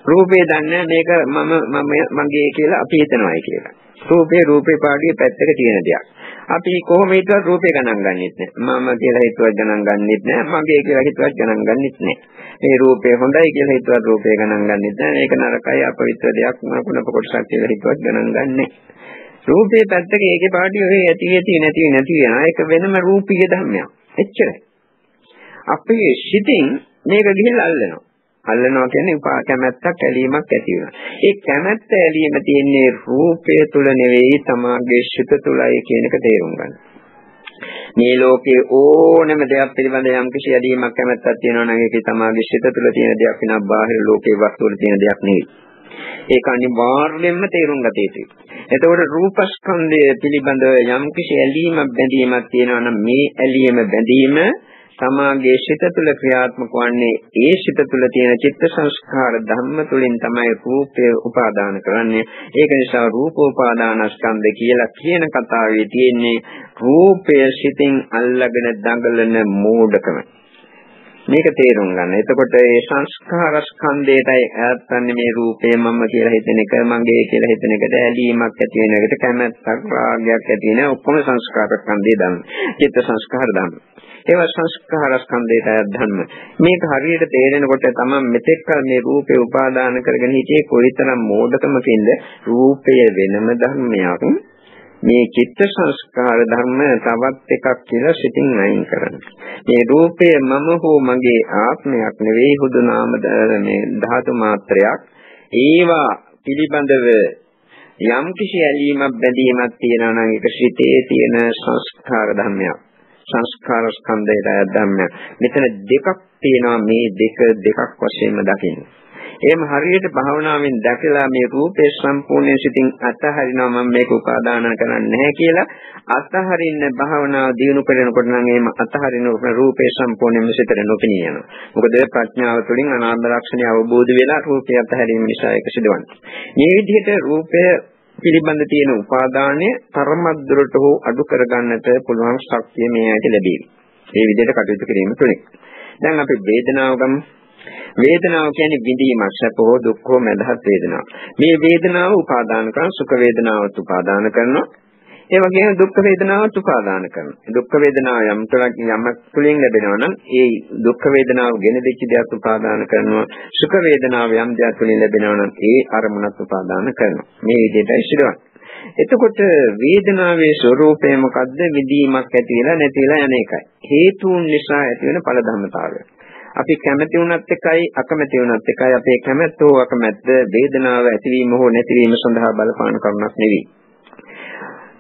රූපේ දන්නේ මේක මම මම මගේ කියලා අපි හිතනවායි කියලා. රූපේ රූපේ පාඩුවේ පැත්තක තියෙන දෙයක්. අපි කොහොම හිතුවත් රූපේ ගණන් ගන්නෙත් නෑ. මම කියලා හිතුවත් ගණන් ගන්නෙත් නෑ. මගේ කියලා හිතුවත් ගණන් ගන්නෙත් නෑ. මේ රූපේ හොඳයි කියලා හිතුවත් රූපේ ගණන් ගන්නෙත් නෑ. මේක නරකයි අපවිත්‍ර දෙයක් කුණප කොටසක් කියලා හිතුවත් ගණන් ගන්නෙ. රූපේ පැත්තක ඒකේ පාඩිය ඔය ඇති ඇති නැති නැති වෙන ඒක වෙනම රූපීය ධර්මයක්. එච්චරයි. අපේ සිතින් මේක ගිහිල්ලා අල්ලනවා. අල්ලනවා කියන්නේ උපා කැමැත්තක් ඇලීමක් ඇති වෙනවා. ඒ කැමැත්ත ඇලීම තියෙන්නේ රූපය තුල නෙවෙයි තමාගේ ශිත තුලයි කියන එක තේරුම් ගන්න. මේ ලෝකයේ ඕනෑම දෙයක් පිළිබඳ යම් කිසි ඇලීමක් කැමැත්තක් තියෙනවා නම් ඒක තමාගේ ශිත තුල තියෙන දෙයක් වෙනා බාහිර ලෝකයේ වස්තු වල තියෙන දෙයක් නෙවෙයි. ඒක අනිවාර්යයෙන්ම තේරුම් ගත යුතුයි. එතකොට රූපස්කන්ධය පිළිබඳ යම් කිසි ඇලීමක් බැඳීමක් තියෙනවා නම් මේ ඇලීම බැඳීම තමාගේ සිත තුළ ක්‍රියාත්මක වන්නේ ඒ සිත තුළ තියෙන චිත්ත සංස්කාර ධර්ම තුළින් තමයි රූපය උපාදාන කරන්නේ. ඒක නිසා රූපෝපාදානස්කන්ධ කියලා කියන කතාවේ තියෙන්නේ රූපය සිතින් අල්ලගෙන දඟලන මෝඩකම. මේක තේරුම් ගන්න. එතකොට මේ සංස්කාර ස්කන්ධයටයි ඈත්න්නේ මේ රූපය මම කියලා හිතන එක, මගේ කියලා හිතන එකට ඇලීමක් ඇති වෙන එකට කැමැත්තක්, රාගයක් ඇති වෙන ඔක්කොම සංස්කාර ස්කන්ධය දන්න. චිත්ත සංස්කාර දන්න. ඒවා සංස්කාර ස්කන්ධයට ඈත් ධර්ම. මේක හරියට තේරෙනකොට තමයි මෙතෙක් කල මේ රූපේ උපාදාන කරගෙන හිටියේ කොයිතරම් මෝඩකමකින්ද රූපය වෙනම ධර්මයක්. මේ චිත්ත සංස්කාර ධර්ම තවත් එකක් කියලා සිතින් අයින් කරනවා. මේ රූපය මම හෝ මගේ ආත්මයක් නෙවෙයි හුදු නාම මේ ධාතු මාත්‍රයක්. ඒවා පිළිබඳව යම් කිසි ඇලීමක් බැඳීමක් තියෙනවා නම් ඒක සිතේ තියෙන සංස්කාර ධර්මයක්. සංස්කාර ස්කන්ධයට ධර්මයක්. මෙතන දෙකක් තියෙනවා මේ දෙක දෙකක් වශයෙන්ම දකින්න. එහෙම හරියට භාවනාවෙන් දැකලා මේ රූපේ සම්පූර්ණයෙන් සිතින් අතහරිනවා මම මේක උපාදාන කරන්නේ නැහැ කියලා අතහරින්න භාවනාව දියුණු කරනකොට නම් එහෙම අතහරින රූපේ සම්පූර්ණයෙන්ම සිතට නොපෙනී යනවා. මොකද ප්‍රඥාව තුළින් අනාත්ම ලක්ෂණය අවබෝධ වෙලා රූපය අතහැරීම නිසා ඒක සිදුවන්නේ. මේ විදිහට රූපය පිළිබඳ තියෙන උපාදානය තරමද්දුරට හෝ අඩු කරගන්නට පුළුවන් ශක්තිය මේ ඇයිට ලැබෙයි. මේ විදිහට කටයුතු කිරීම තුළින්. දැන් අපි වේදනාව ගමු. වේදනාව කියන්නේ විඳීමක් සැප හෝ දුක් හෝ මැදහත් වේදනාව. මේ වේදනාව උපාදාන කරන සුඛ වේදනාවත් උපාදාන කරනවා. ඒ වගේම දුක් වේදනාවත් උපාදාන කරනවා. දුක් වේදනාව යම් තුලක් යමක් තුලින් ලැබෙනවා නම් ඒ දුක් වේදනාව ගෙන දෙච්ච දෙයක් උපාදාන කරනවා. සුඛ වේදනාව යම් දෙයක් තුලින් ලැබෙනවා නම් ඒ අරමුණත් උපාදාන කරනවා. මේ විදිහටයි සිදුවන්නේ. එතකොට වේදනාවේ ස්වરૂපය මොකද්ද? විදීමක් ඇති වෙලා නැති වෙලා යන එකයි. හේතුන් නිසා ඇති වෙන ඵල ධර්මතාවය. අපි කැමති වුණත් එකයි අකමැති වුණත් එකයි අපේ කැමැත්ත හෝ අකමැත්ත වේදනාව ඇතිවීම හෝ නැතිවීම සඳහා බලපාන කරුණක් නෙවෙයි.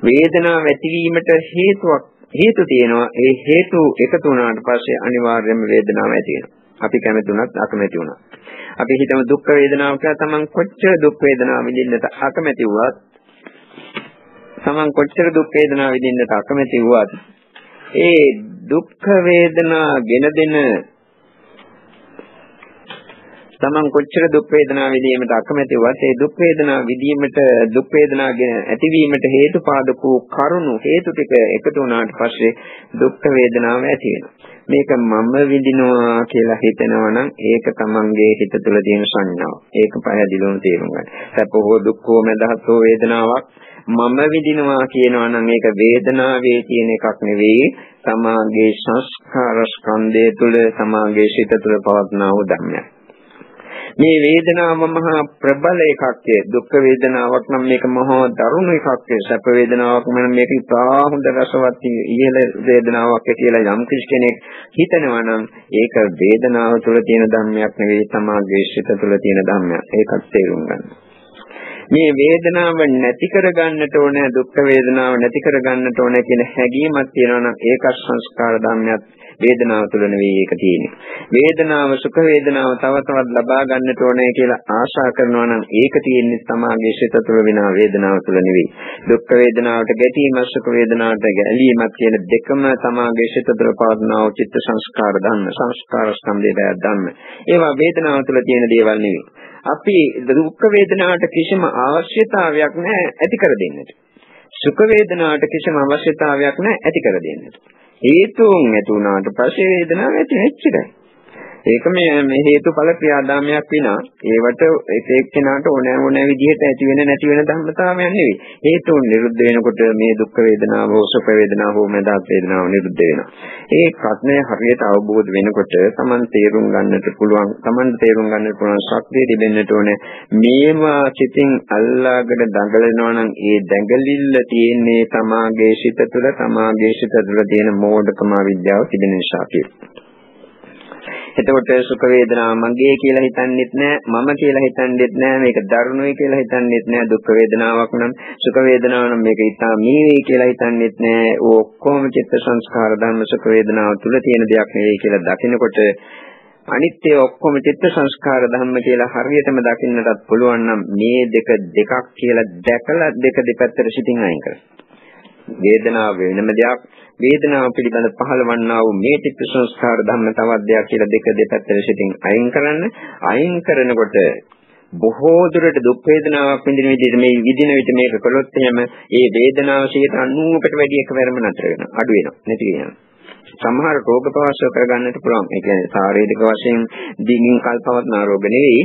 වේදනාව ඇතිවීමට හේතුවක් හේතු තියෙනවා. ඒ හේතු එකතු වුණාට පස්සේ අනිවාර්යයෙන්ම වේදනාව ඇති වෙනවා. අපි කැමති වුණත් අකමැති වුණත්. අපි හිතමු දුක් වේදනාව කියලා තමන් කොච්චර දුක් වේදනාව විඳින්නට අකමැති වුණත් තමන් කොච්චර දුක් වේදනාව විඳින්නට අකමැති වුණත් ඒ දුක් වේදනා ගෙන දෙන තමන් කොච්චර දුක් වේදනා විඳීමට අකමැති වත් ඒ දුක් වේදනා විඳීමට දුක් වේදනා ගැන ඇතිවීමට හේතුපාදක වූ කරුණු හේතු ටික එකතු වුණාට පස්සේ දුක් වේදනාව ඇති මේක මම විඳිනවා කියලා හිතනවා නම් ඒක තමන්ගේ හිත තුළ තියෙන සංඥාව. ඒක පැහැදිලිවම තේරුම් ගන්න. සැප හෝ දුක් හෝ මදහත් හෝ වේදනාවක් මම විඳිනවා කියනවා නම් ඒක වේදනාවේ තියෙන එකක් නෙවෙයි තමාගේ සංස්කාර ස්කන්ධය තුළ තමාගේ සිත තුළ පවත්නා වූ ධර්මයක්. මේ වේදනාව මහා ප්‍රබල එකක් දුක් වේදනාවක් නම් මේක මහා දරුණු එකක් සැප වේදනාවක් නම් මේක ඉතා හොඳ රසවත් ඉහළ වේදනාවක් කියලා යම් කෙනෙක් හිතනවා නම් ඒක වේදනාව තුළ තියෙන ධර්මයක් නෙවෙයි තමාගේ සිත තුළ තියෙන ධර්මයක්. ඒකත් තේරුම් ගන්න. මේ වේදනාව නැති කරගන්නට ඕන දුක් වේදනාව නැති කරගන්නට ඕන කියන හැඟීමක් තියෙනවා නම් ඒකත් සංස්කාර ධර්මයක් වේදනාව තුළ නෙවෙයි ඒක තියෙන්නේ. වේදනාව සුඛ වේදනාව තව තවත් ලබා ගන්නට ඕනේ කියලා ආශා කරනවා නම් ඒක තියෙන්නේ තමාගේ සිත තුළ වෙන වේදනාව තුළ නෙවෙයි. දුක් වේදනාවට ගැටීම සුඛ වේදනාවට ගැලීමක් කියන දෙකම තමාගේ සිත තුළ පවත්නා වූ චිත්ත සංස්කාර ධර්ම සංස්කාර ස්කන්ධයට ධර්ම. ඒවා වේදනාව තුළ තියෙන දේවල් නෙවෙයි. අපි දුක් වේදනාවට කිසිම අවශ්‍යතාවයක් නැහැ ඇති කර දෙන්නට. සුඛ වේදනාවට කිසිම අවශ්‍යතාවයක් නැහැ ඇති කර දෙන්නට. හේතුන් ඇති වුණාට පස්සේ වේදනාව ඇති වෙච්ච එකයි. ඒක මේ මේ හේතුඵල ක්‍රියාදාමයක් විනා ඒවට එක එක්කෙනාට ඕනෑ ඕනෑ විදිහට ඇති වෙන නැති වෙන ධර්මතාවයක් නෙවෙයි. හේතුන් නිරුද්ධ වෙනකොට මේ දුක් වේදනාව හෝ සුඛ වේදනාව හෝ මෙදාත් වේදනාව නිරුද්ධ වෙනවා. ඒ ප්‍රඥය හරියට අවබෝධ වෙනකොට Taman තේරුම් ගන්නට පුළුවන් Taman තේරුම් ගන්නට පුළුවන් ශක්තිය තිබෙන්නට ඕනේ. මේවා සිතින් අල්ලාගෙන දඟලනවා නම් ඒ දැඟලිල්ල තියෙන්නේ තමාගේ සිත තුළ තමාගේ සිත තුළ තියෙන මෝඩකම විද්‍යාව තිබෙන නිසා කියලා. එතකොට සුඛ වේදනාව මගේ කියලා හිතන්නෙත් නෑ මම කියලා හිතන්නෙත් නෑ මේක දරුණුයි කියලා හිතන්නෙත් නෑ දුක් වේදනාවක් නම් සුඛ වේදනාව නම් මේක ඉතා මීවේ කියලා හිතන්නෙත් නෑ. ඔක්කොම චිත්ත සංස්කාර ධර්ම සුඛ වේදනාව තුල තියෙන දෙයක් නෙවෙයි කියලා දකිනකොට අනිත්‍ය ඔක්කොම චිත්ත සංස්කාර ධර්ම කියලා හරියටම දකින්නටත් පුළුවන් නම් මේ දෙක දෙකක් කියලා දැකලා දෙක දෙපැත්තට සිටින් අයින් කරනවා වේදනාව වෙනම දෙයක් වේදනාව පිළිබඳ පහළවන්නා වූ මේ චිත්ත සංස්කාර ධර්ම තවත් දෙයක් කියලා දෙක දෙපැත්තට සිටින් අයින් කරන්න. අයින් කරනකොට බොහෝ දුරට දුක් වේදනාවක් විඳින විදිහට මේ විදින විට මේක කළොත් එහෙම ඒ වේදනාව 90කට වැඩි එකවරම නතර වෙනවා. අඩු වෙනවා. නැති වෙනවා. සමහර රෝග ප්‍රවාසය කරගන්නට පුළුවන්. ඒ කියන්නේ ශාරීරික වශයෙන් දිගින් කල්පවත්න රෝග නෙවෙයි.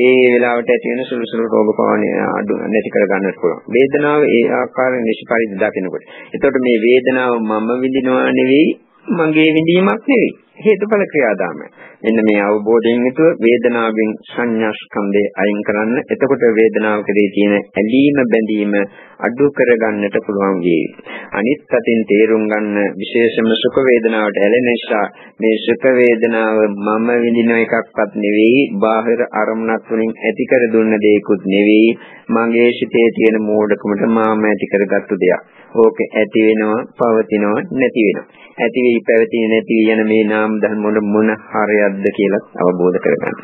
ඒ වෙලාවට ඇති වෙන සුළු සුළු රෝග පවණය අඩු නැති කරගන්නට පුළුවන්. වේදනාව ඒ ආකාරයෙන් නිෂ්පරිදි දකිනකොට. එතකොට මේ වේදනාව මම විඳිනවා නෙවෙයි මගේ විඳීමක් නෙවෙයි. හේතුඵල ක්‍රියාදාමය. මෙන්න මේ අවබෝධයෙන් යුතුව වේදනාවෙන් සංඥා ස්කන්ධය අයින් කරන්න. එතකොට වේදනාව කෙරේ තියෙන ඇලීම බැඳීම අඩු කරගන්නට පුළුවන් වෙයි. අනිත් අතින් තේරුම් ගන්න විශේෂම සුඛ වේදනාවට ඇලෙන නිසා මේ සුඛ වේදනාව මම විඳින එකක්වත් නෙවෙයි, බාහිර අරමුණක් වලින් ඇති කර දුන්න දෙයක්වත් නෙවෙයි, මගේ සිතේ තියෙන මෝඩකමට මාම ඇති කරගත්තු දෙයක්. ඕක ඇති වෙනවා, පවතිනවා, නැති වෙනවා. ඇති වෙයි, පැවති නැති යන මේ නාම ධර්ම වල මොන හරයක්ද කියලා අවබෝධ කරගන්න.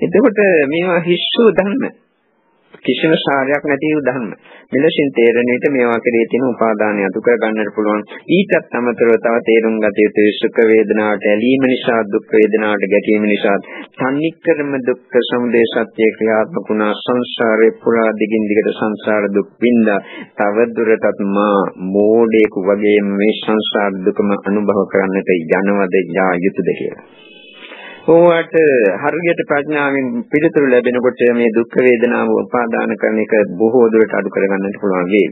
එතකොට මේවා හිස්සු ධර්ම. කිසිම සාරයක් නැති වූ ධර්ම. මෙලෙසින් තේරෙන විට මේවා කෙරේ තියෙන උපාදානය අතු කර ගන්නට පුළුවන්. ඊටත් අමතරව තව තේරුම් ගත යුතු සුඛ වේදනාවට ඇලීම නිසා දුක් වේදනාවට ගැටීම නිසා තන්නිකරම දුක්ඛ සමුදය සත්‍ය ක්‍රියාත්මක වුණා සංසාරේ පුරා දිගින් දිගට සංසාර දුක් විඳා තව දුරටත් මා මෝඩයෙකු වගේ මේ සංසාර දුකම අනුභව කරන්නට යනවද යා යුතුද කියලා. ඕවට හරියට ප්‍රඥාවෙන් පිළිතුරු ලැබෙනකොට මේ දුක් වේදනාව උපාදාන කරන එක බොහෝ දුරට අඩු කරගන්නට පුළුවන් වෙයි.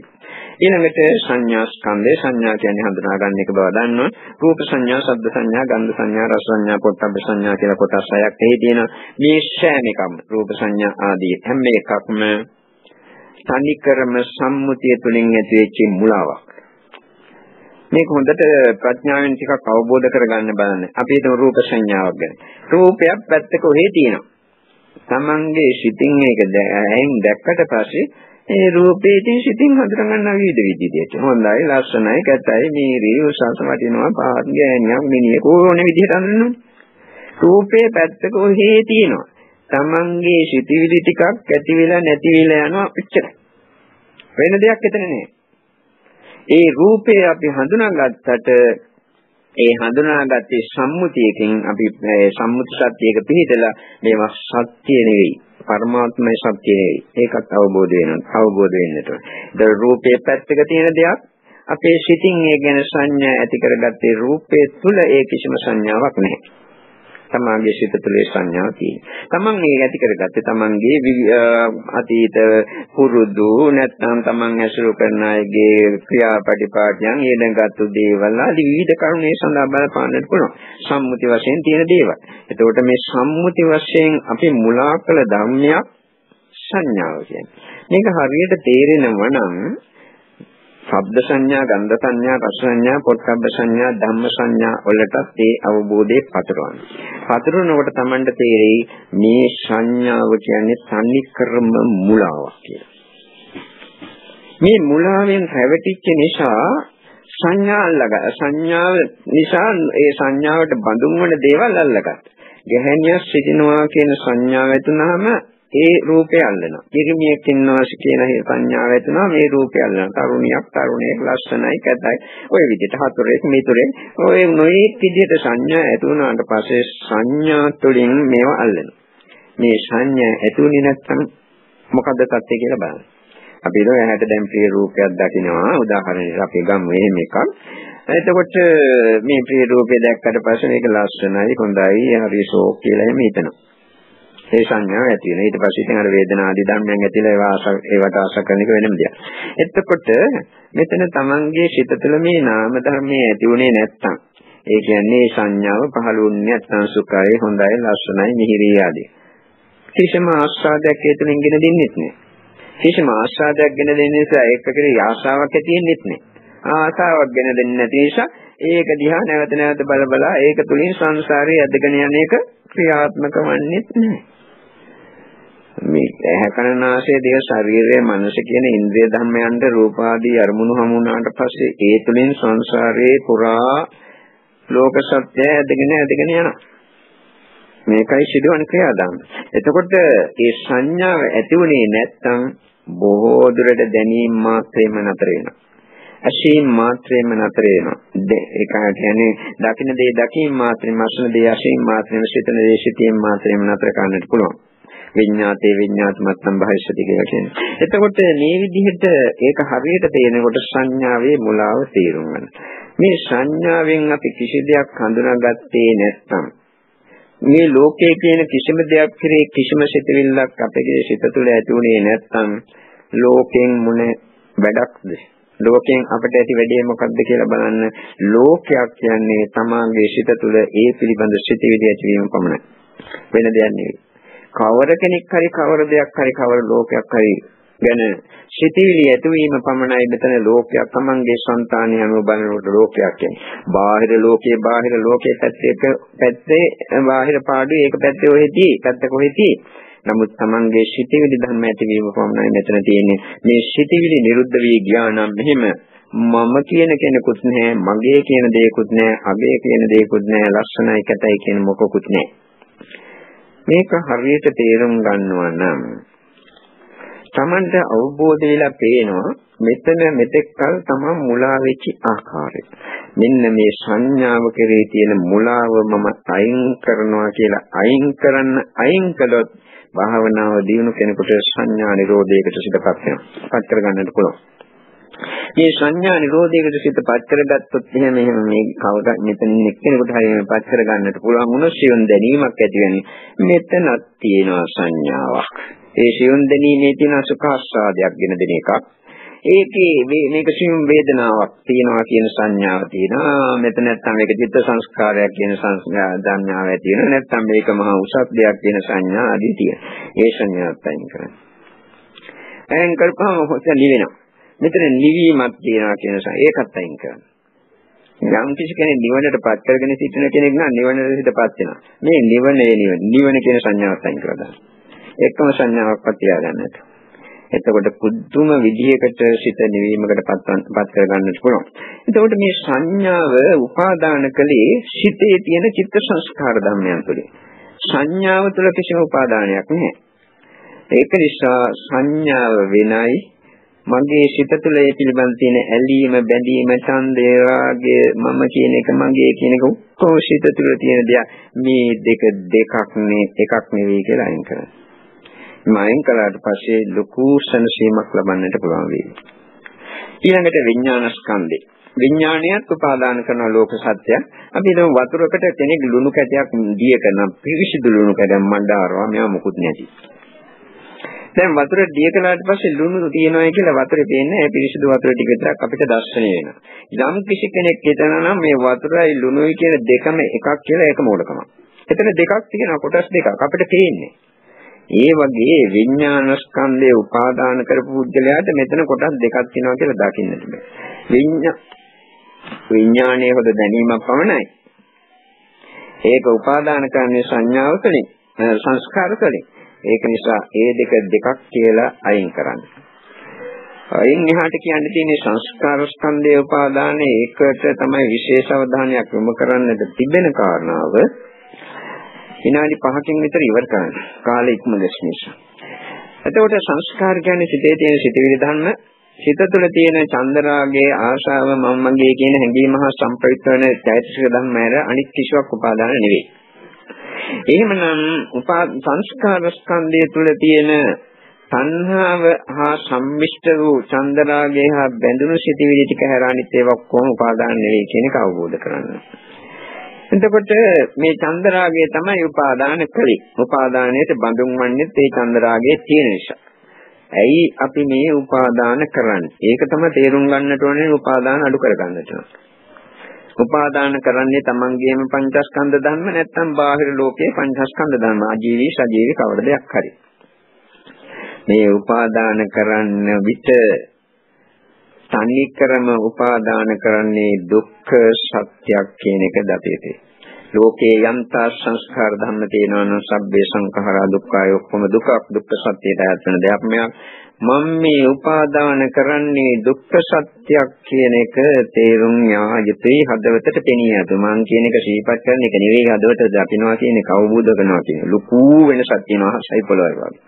ඊළඟට සංඥා ස්කන්ධය සංඥා කියන්නේ හඳුනා ගන්න එක බව දන්නවා. රූප සංඥා, ශබ්ද සංඥා, ගන්ධ සංඥා, රස සංඥා, පොට්ටබ්බ සංඥා කියලා කොටස් හයක් එහි තියෙනවා. මේ සෑම එකම රූප සංඥා ආදී හැම එකක්ම තනිකරම සම්මුතිය තුළින් ඇතිවෙච්ච මුලාවක්. මේක හොඳට ප්‍රඥාවෙන් ටිකක් අවබෝධ කරගන්න බලන්න. අපි හිතමු රූප සංඥාවක් ගැන. රූපයක් පැත්තක ඔහේ තියෙනවා. Tamange සිතින් මේක ඇහෙන් දැක්කට පස්සේ ඒ රූපේ ඉතින් සිතින් හඳුනා ගන්න විවිධ විදිහට. හොඳයි, ලස්සනයි, කැතයි, මීරි, උසස් වටිනවා, පාත් ගෑනියක්, මිනිහෙක් ඕනේ විදිහට හඳුනනවා. රූපේ පැත්තක ඔහේ තියෙනවා. Tamange සිතිවිලි ටිකක් ඇති වෙලා නැති වෙලා යනවා එච්චරයි. වෙන දෙයක් එතන නෑ. ඒ රූපය අපි හඳුනාගත්තට ඒ හඳුනාගත්තේ සම්මුතියකින් අපි සම්මුති සත්‍යයක පිළිතලා මේවා සත්‍ය නෙවෙයි පරමාත්මය සත්‍ය නෙවෙයි. ඒකත් අවබෝධ වෙනවා අවබෝධ වෙන්නට ඕන. රූපයේ පැත්තක තියෙන දෙයක් අපේ සිතින් ඒ ගැන සංඥා ඇති කරගත්තේ රූපයේ තුල ඒ කිසිම සංඥාවක් නැහැ. තමාගේ සිත තුළේ සංඥා තියෙනවා. තමන් මේක ඇති කරගත්තේ තමන්ගේ අතීත පුරුදු නැත්නම් තමන් ඇසුරු කරන අයගේ ක්‍රියාපටිපාටියන් ඊළඟතු දේවල් ආදී විවිධ කරුණු ඒ සඳහා බලපාන්නට පුළුවන්. සම්මුති වශයෙන් තියෙන දේවල්. එතකොට මේ සම්මුති වශයෙන් අපි මුලා කළ ධර්මයක් සංඥාව කියන්නේ. මේක හරියට තේරෙනවා නම් ශබ්ද සංඥා, ගන්ධ සංඥා, රස සංඥා, පොට්ටබ්බ සංඥා, ධම්ම සංඥා වලටත් ඒ අවබෝධය පතරවන්න. පතරනකොට Tamanට තේරෙයි මේ සංඥාව කියන්නේ තනිකරම මුලාවක් කියලා. මේ මුලාවෙන් රැවටිච්ච නිසා සංඥා අල්ලගා සංඥාව නිසා ඒ සංඥාවට බඳුන් වන දේවල් අල්ලගත්තා. ගැහැණියක් සිටිනවා කියන සංඥාව ඇතුණාම ඒ රූපය අල්ලනවා. පිරිමියෙක් ඉන්නවා කියන සංඥාව ඇතුණා මේ රූපය අල්ලනවා. තරුණියක් තරුණයෙක් ලස්සනයි කැතයි. ওই විදිහට හතරෙක් මිතුරෙක් ඔය නොයෙක් විදිහට සංඥා ඇතුණාට පස්සේ සංඥා තුළින් මේවා අල්ලනවා. මේ සංඥා ඇතුණේ නැත්නම් මොකද්ද තත්ත්වය කියලා බලන්න. අපි හිතමු ඇහැට දැන් ප්‍රිය රූපයක් දකිනවා උදාහරණයක් අපි ගමු එහෙම එකක් එතකොට මේ ප්‍රිය රූපය දැක්කට පස්සේ මේක ලස්සනයි හොඳයි හරි ෂෝක් කියලා එහෙම හිතනවා ඒ සංඥාව ඇති වෙනවා. ඊට පස්සේ ඉතින් අර වේදනා ආදී ධර්මයන් ඇතිලා ඒවා ආස ඒවට ආස කරන එක වෙනම දෙයක්. එතකොට මෙතන තමන්ගේ සිත තුළ මේ නාම ධර්මයේ ඇති උනේ නැත්තම් ඒ කියන්නේ සංඥාව පහළුන්නේ නැත්තම් සුඛයි හොඳයි ලස්සනයි මිහිරි ආදී. කිසිම ආස්වාදයක් ඒ තුලින් ගෙන දෙන්නේ නැහැ. කිසිම ආස්වාදයක් ගෙන දෙන්නේ නිසා ඒක කෙරේ ආශාවක් ඇති වෙන්නේ නැහැ. ආසාවක් ගෙන දෙන්නේ නැති නිසා ඒක දිහා නැවත නැවත බල බලා ඒක තුලින් සංසාරයේ ඇදගෙන යන එක ක්‍රියාත්මක වන්නේ නැහැ. මේ ඇහැ කන නාසය දේහ ශරීරය මනස කියන ඉන්ද්‍රිය ධර්මයන්ට රූපාදී අරමුණු හමු වුණාට පස්සේ ඒ තුලින් සංසාරේ පුරා ලෝක සත්‍යය ඇදගෙන ඇදගෙන යනවා. මේකයි සිදුවන ක්‍රියාදාම. එතකොට මේ සංඥාව ඇති වුණේ නැත්නම් බොහෝ දුරට දැනීම මාත්‍රේම නතර වෙනවා. අශීම් මාත්‍රේම නතර වෙනවා. ඒක කියන්නේ දකින්න දේ දකින් මාත්‍රේම අසන දේ අශීම් මාත්‍රේම සිතන දේ සිතීම් මාත්‍රේම නතර කරන්නට පුළුවන්. විඤ්ඤාතේ විඤ්ඤාතමත්තම් භවිෂති කියලා කියන්නේ. එතකොට මේ විදිහට ඒක හරියට තේරෙනකොට සංඥාවේ මුලාව තේරුම් ගන්න. මේ සංඥාවෙන් අපි කිසි දෙයක් හඳුනාගත්තේ නැත්නම් මේ ලෝකයේ කියන කිසිම දෙයක් කෙරේ කිසිම සිතවිල්ලක් අපේ සිත තුළ ඇති වුණේ නැත්නම් ලෝකෙන් මොන වැඩක්ද ලෝකයෙන් අපිට ඇති වැඩේ මොකක්ද කියලා බලන්න ලෝකයක් කියන්නේ තමාගේ සිත තුළ ඒ පිළිබඳ සිතවිලි ඇතිවීම පමණයි වෙන දෙයක් නෙවෙයි කවර කෙනෙක් හරි කවර දෙයක් හරි කවර ලෝකයක් හරි ගැන සිතවිලි ඇතිවීම පමණයි මෙතන ලෝකයක් Tamange సంతානය අනුව බලනකොට ලෝකයක් කියන්නේ. බාහිර ලෝකයේ බාහිර ලෝකයේ පැත්තේ පැත්තේ බාහිර පාඩුවේ ඒක පැත්තේ ඔහෙදී පැත්ත කොහෙදී නමුත් Tamange සිතවිලි ධර්ම ඇතිවීම පමණයි මෙතන තියෙන්නේ. මේ සිතවිලි නිරුද්ධ වී ගියා නම් මෙහෙම මම කියන කෙනෙකුත් නැහැ මගේ කියන දෙයක්කුත් නැහැ අගේ කියන දෙයක්කුත් නැහැ ලස්සනයි කැතයි කියන මොකකුත් නැහැ මේක හරියට තේරුම් ගන්නවා නම් Tamanට අවබෝධ වෙලා පේනවා මෙතන මෙතෙක්කල් තමන් මුලා වෙච්ච ආකාරය. මෙන්න මේ සංඥාව කෙරේ තියෙන මුලාව මම අයින් කරනවා කියලා අයින් කරන්න අයින් කළොත් භාවනාව දියුණු කෙනෙකුට සංඥා නිරෝධයකට සිතපත් වෙනවා. පත් කරගන්නට පුළුවන්. මේ සංඥා නිරෝධයකට සිතපත් කරගත්තොත් එහෙම එහෙම මේ කවදා මෙතන එක්කෙනෙකුට හරි පත් කරගන්නට පුළුවන් වුණොත් සියුම් දැනීමක් ඇති වෙන්නේ. මෙතනක් තියෙනවා සංඥාවක්. ඒ සියුම් දැනීමේ තියෙන සුඛාස්වාදයක් ගෙන දෙන එකක්. ඒකේ මේ මේක සියුම් වේදනාවක් තියෙනවා කියන සංඥාව තියෙනවා. මෙතන නැත්තම් මේක චිත්ත සංස්කාරයක් කියන සංඥාව ඇති වෙනවා. නැත්තම් මේක මහා උසස් දෙයක් කියන සංඥා ආදී තියෙනවා. ඒ සංඥාවත් අයින් කරන්න. අයින් කරපුවම හොත නිවෙනවා. මෙතන නිවීමක් තියෙනවා කියන නිසා ඒකත් අයින් කරන්න. යම් කිසි කෙනෙක් නිවනටපත් කරගෙන සිටින කෙනෙක් නම් නිවනට හිතපත් වෙනවා. මේ නිවනේ නිවන නිවන කියන සංඥාවත් අයින් කරලා දාන්න. එකම සංඥාවක්වත් තියාගන්නට. එතකොට පුදුම විදිහකට සිත නිවීමකට පත් කරගන්නට පුළුවන්. එතකොට මේ සංඥාව උපාදාන කලේ සිතේ තියෙන චිත්ත සංස්කාර ධර්මයන් තුළින්. සංඥාව තුළ කිසිම උපාදානයක් නැහැ. ඒක නිසා සංඥාව වෙනයි මගේ සිත තුළ ඒ පිළිබඳ තියෙන ඇලීම, බැඳීම, ඡන්දය, රාගය, මම කියන එක, මගේ කියන එක ඔක්කොම සිත තුළ තියෙන දෙයක්. මේ දෙක දෙකක් නේ එකක් නෙවෙයි කියලා අයින් කරනවා. මයින් කළාට පස්සේ ලොකු සනසීමක් ලබන්නට පුළුවන් වෙයි. ඊළඟට විඥාන ස්කන්ධය. විඥාණයත් උපාදාන කරන ලෝක සත්‍ය. අපි හිතමු වතුරකට කෙනෙක් ලුණු කැටයක් දිය කරන පිරිසිදු ලුණු කැටයක් මණ්ඩාරවා මෙයා මුකුත් නැති. දැන් වතුර දිය කළාට පස්සේ ලුණු තියෙනවා කියලා වතුරේ පේන්නේ ඒ පිරිසිදු වතුර ටික විතරක් අපිට දැర్శණය වෙනවා. යම් කිසි කෙනෙක් හිතනවා නම් මේ වතුරයි ලුණුයි කියන දෙකම එකක් කියලා ඒක මෝඩකමක්. එතන දෙකක් තියෙනවා කොටස් දෙකක් අපිට පේන්නේ. ඒ වගේ විඥාන ස්කන්ධය උපාදාන කරපු පුද්ගලයාට මෙතන කොටස් දෙකක් තියෙනවා කියලා දකින්නට බෑ. විඥා විඥානයේ හොද දැනීමක් පමණයි. ඒක උපාදාන කරන්නේ සංඥාව තුළින් සංස්කාර තුළින්. ඒක නිසා ඒ දෙක දෙකක් කියලා අයින් කරන්න. අයින් එහාට කියන්න තියෙන්නේ සංස්කාර ස්කන්ධය උපාදානයේ ඒකට තමයි විශේෂ අවධානයක් යොමු කරන්නට තිබෙන කාරණාව. විනාඩි 5කින් විතර ඉවර කරන්න. කාලය ඉක්මනට නිසා. එතකොට සංස්කාර කියන්නේ සිතේ තියෙන සිතවිලි ධර්ම සිත තුළ තියෙන චන්දරාගයේ ආශාව මම්මගේ කියන හැඟීම හා සම්ප්‍රයුක්ත වන චෛතසික ධර්ම ඇර අනිත් කිසිවක් උපාදාන නෙවෙයි. එහෙමනම් උපා සංස්කාර ස්කන්ධය තුළ තියෙන තණ්හාව හා සම්මිෂ්ඨ වූ චන්දරාගය හා බැඳුණු සිටිවිලි ටික හැර අනිත් ඒවා කොහොම උපාදාන නෙවෙයි කියන එක අවබෝධ කරගන්න. එතකොට මේ චන්දරාගය තමයි උපාදාන කලේ. උපාදානයට බඳුන් වන්නේ ඒ චන්දරාගයේ තියෙන නිසා. ඇයි අපි මේ උපාදාන කරන්නේ? ඒක තමයි තේරුම් ගන්නට ඕනේ උපාදාන අඩු කරගන්නට. උපාදාන කරන්නේ තමන්ගේම පංචස්කන්ධ ධර්ම නැත්නම් බාහිර ලෝකයේ පංචස්කන්ධ ධර්ම අජීවී සජීවී කවර දෙයක් හරි. මේ උපාදාන කරන්න විට තනිකරම උපාදාන කරන්නේ දුක්ඛ සත්‍යයක් කියන එක දතේතේ. ලෝකේ යම්තා සංස්කාර ධර්ම තියෙනවා නම් සබ්බේ සංඛාරා දුක්ඛය ඔක්කොම දුක දුක්ඛ සත්‍යයට ඈත් වෙන දෙයක් මෙයක් මම මේ උපාදාන කරන්නේ දුක්ඛ සත්‍යයක් කියන එක තේරුම් යා යුතුයි හදවතට පෙනී යතු. මං කියන එක සීපත් කරන එක නෙවෙයි. හදවත දකින්නවා කියන එක අවබෝධ කරනවා කියන ලুকু වෙනසක් තියෙනවා සයි පොළොවේ වගේ.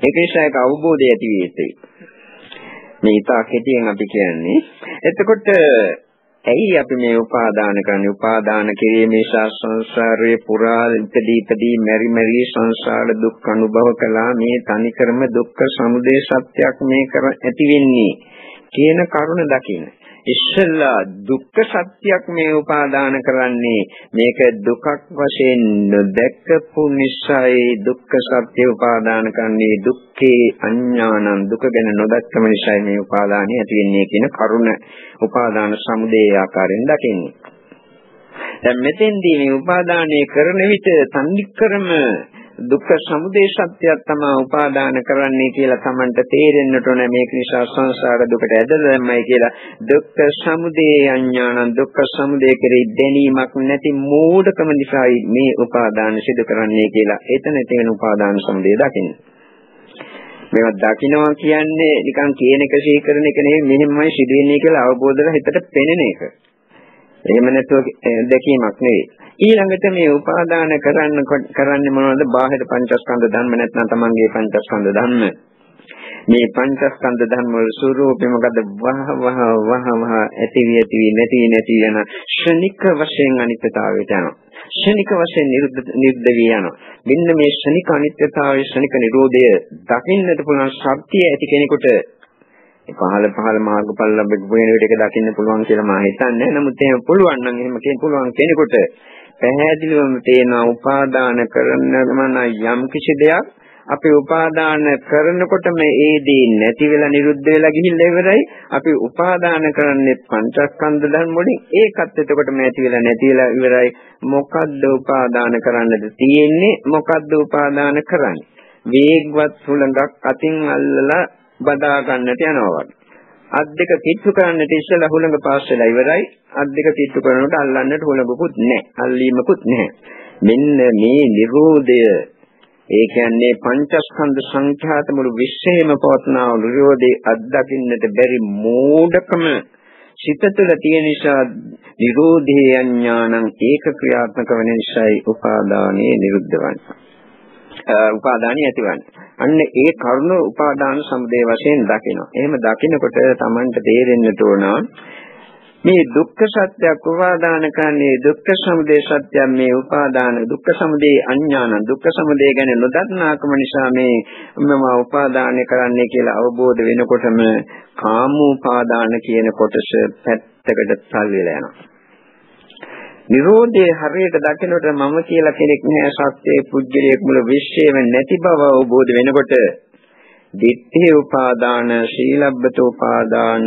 ඒක නිසා ඒක අවබෝධය ඇති වෙ යුතුයි මේ ඉතා කෙටියෙන් අපි කියන්නේ. එතකොට ඇයි අපි මේ උපාදාන කරන්නේ? උපාදාන කිරීම නිසා සංසාරයේ පුරා ඉපදී ඉපදී මෙරි මෙරි සංසාර දුක් අනුභව කළා. මේ තනිකරම දුක්ඛ සමුදය සත්‍යයක් මේ කර ඇති වෙන්නේ කියන කරුණ දකින්න. ඉස්සෙල්ලා දුක්ඛ සත්‍යයක් මේ උපාදාන කරන්නේ. මේක දුකක් වශයෙන් නොදැක්කපු නිසායි දුක්ඛ සත්‍ය උපාදාන කරන්නේ. දුක්ඛේ අඥානං දුක ගැන නොදැක්කම නිසායි මේ උපාදානිය ඇති වෙන්නේ කියන කරුණ උපාදාන සමුදේ ආකාරයෙන් දකින්නේ. දැන් මෙතෙන්දී මේ උපාදානය කරන විට සම්නික්‍රම දුක්ඛ සමුදය සත්‍යයක් තමයි උපාදාන කරන්නේ කියලා Tamanට තේරෙන්නට ඕන මේක නිසා සංසාර දුකට ඇදලාමයි කියලා දුක්ඛ සමුදය අඥාන දුක්ඛ සමුදය කෙරෙහි දැනීමක් නැති මෝඩකම නිසායි මේ උපාදාන සිදු කරන්නේ කියලා එතන තියෙන උපාදාන සමුදය දකින්න. මේවා දකින්නවා කියන්නේ නිකන් කියන එක සීකරන එක නෙවෙයි මෙහෙමයි සිදුවෙන්නේ කියලා අවබෝධ කරලා හිතට පෙනෙන එක. එහෙම නැතුව දැකීමක් නෙවෙයි. ඊළඟට මේ උපාදාන කරන්න කරන්නේ මොනවද? බාහිර පංචස්කන්ධ ධර්ම නැත්නම් තමන්ගේ පංචස්කන්ධ ධර්ම. මේ පංචස්කන්ධ ධර්ම වල ස්වરૂපය මොකද? වහ වහ වහ වහ ඇති වී ඇති වී නැති නැති යන ශනික වශයෙන් අනිත්‍යතාවයට යනවා. ශනික වශයෙන් නිරුද්ධ නිරුද්ධ වී යනවා. මෙන්න මේ ශනික අනිත්‍යතාවයේ ශනික නිරෝධය දකින්නට පුළුවන් ශක්තිය ඇති කෙනෙකුට පහළ පහළ මාර්ගඵල ලැබෙන්න වෙන විදිහට දකින්න පුළුවන් කියලා මම හිතන්නේ. නමුත් එහෙම පුළුවන් නම් එහෙම කියන පුළුවන් කෙනෙකුට පැහැදිලිවම තේනවා උපාදාන කරනම යම් කිසි දෙයක් අපි උපාදාන කරනකොටම ඒ දේ නැති වෙලා නිරුද්ධ වෙලා ගිහිල්ලා ඉවරයි. අපි උපාදාන කරන්නේ පංචස්කන්ධ ධර්ම වලින්. ඒකත් එතකොටම නැති වෙලා නැති වෙලා ඉවරයි. මොකද්ද උපාදාන කරන්නද තියෙන්නේ? මොකද්ද උපාදාන කරන්නේ? වේගවත් සුළඟක් අතින් අල්ලලා බදා ගන්නට යනවා වගේ අත් දෙක කිට්ටු කරන්නට ඉස්සෙල්ලා හුළඟ පාස් වෙලා ඉවරයි. අත් දෙක කිට්ටු කරනකොට අල්ලන්නට හුළඟකුත් නැහැ. අල්ලීමකුත් නැහැ. මෙන්න මේ Nirodhaය ඒ කියන්නේ පංචස්කන්ධ සංඛ්‍යාත මුළු විශ්වයේම පවත්නා නිරෝධේ අත්දකින්නට බැරි මෝඩකම සිත තුළ තියෙන නිසා නිරෝධේ අඥානං ඒක ක්‍රියාත්මක වෙන නිසායි උපාදානයේ නිරුද්ධ වන්නේ. උපාදානිය ඇතිවන්නේ. අන්න ඒ කරුණ උපාදාන සමුදය වශයෙන් දකිනවා. එහෙම දකිනකොට Tamanට තේරෙන්නට ඕන මේ දුක්ඛ සත්‍යයක් උපාදාන කරන්නේ දුක්ඛ සමුදය සත්‍යයක් මේ උපාදාන දුක්ඛ සමුදය අඥාන දුක්ඛ සමුදය ගැන නොදන්නාකම නිසා මේ මම උපාදානය කරන්නේ කියලා අවබෝධ වෙනකොටම කාමෝපාදාන කියන කොටස පැත්තකට තල් වෙලා යනවා. Nirodhe හරියට දකිනකොට මම කියලා කෙනෙක් නෑ සත්‍යයේ පුජ්‍යලයක් මුල විශ්ේම නැති බව අවබෝධ වෙනකොට දිත්තේ උපාදාන සීලබ්බත උපාදාන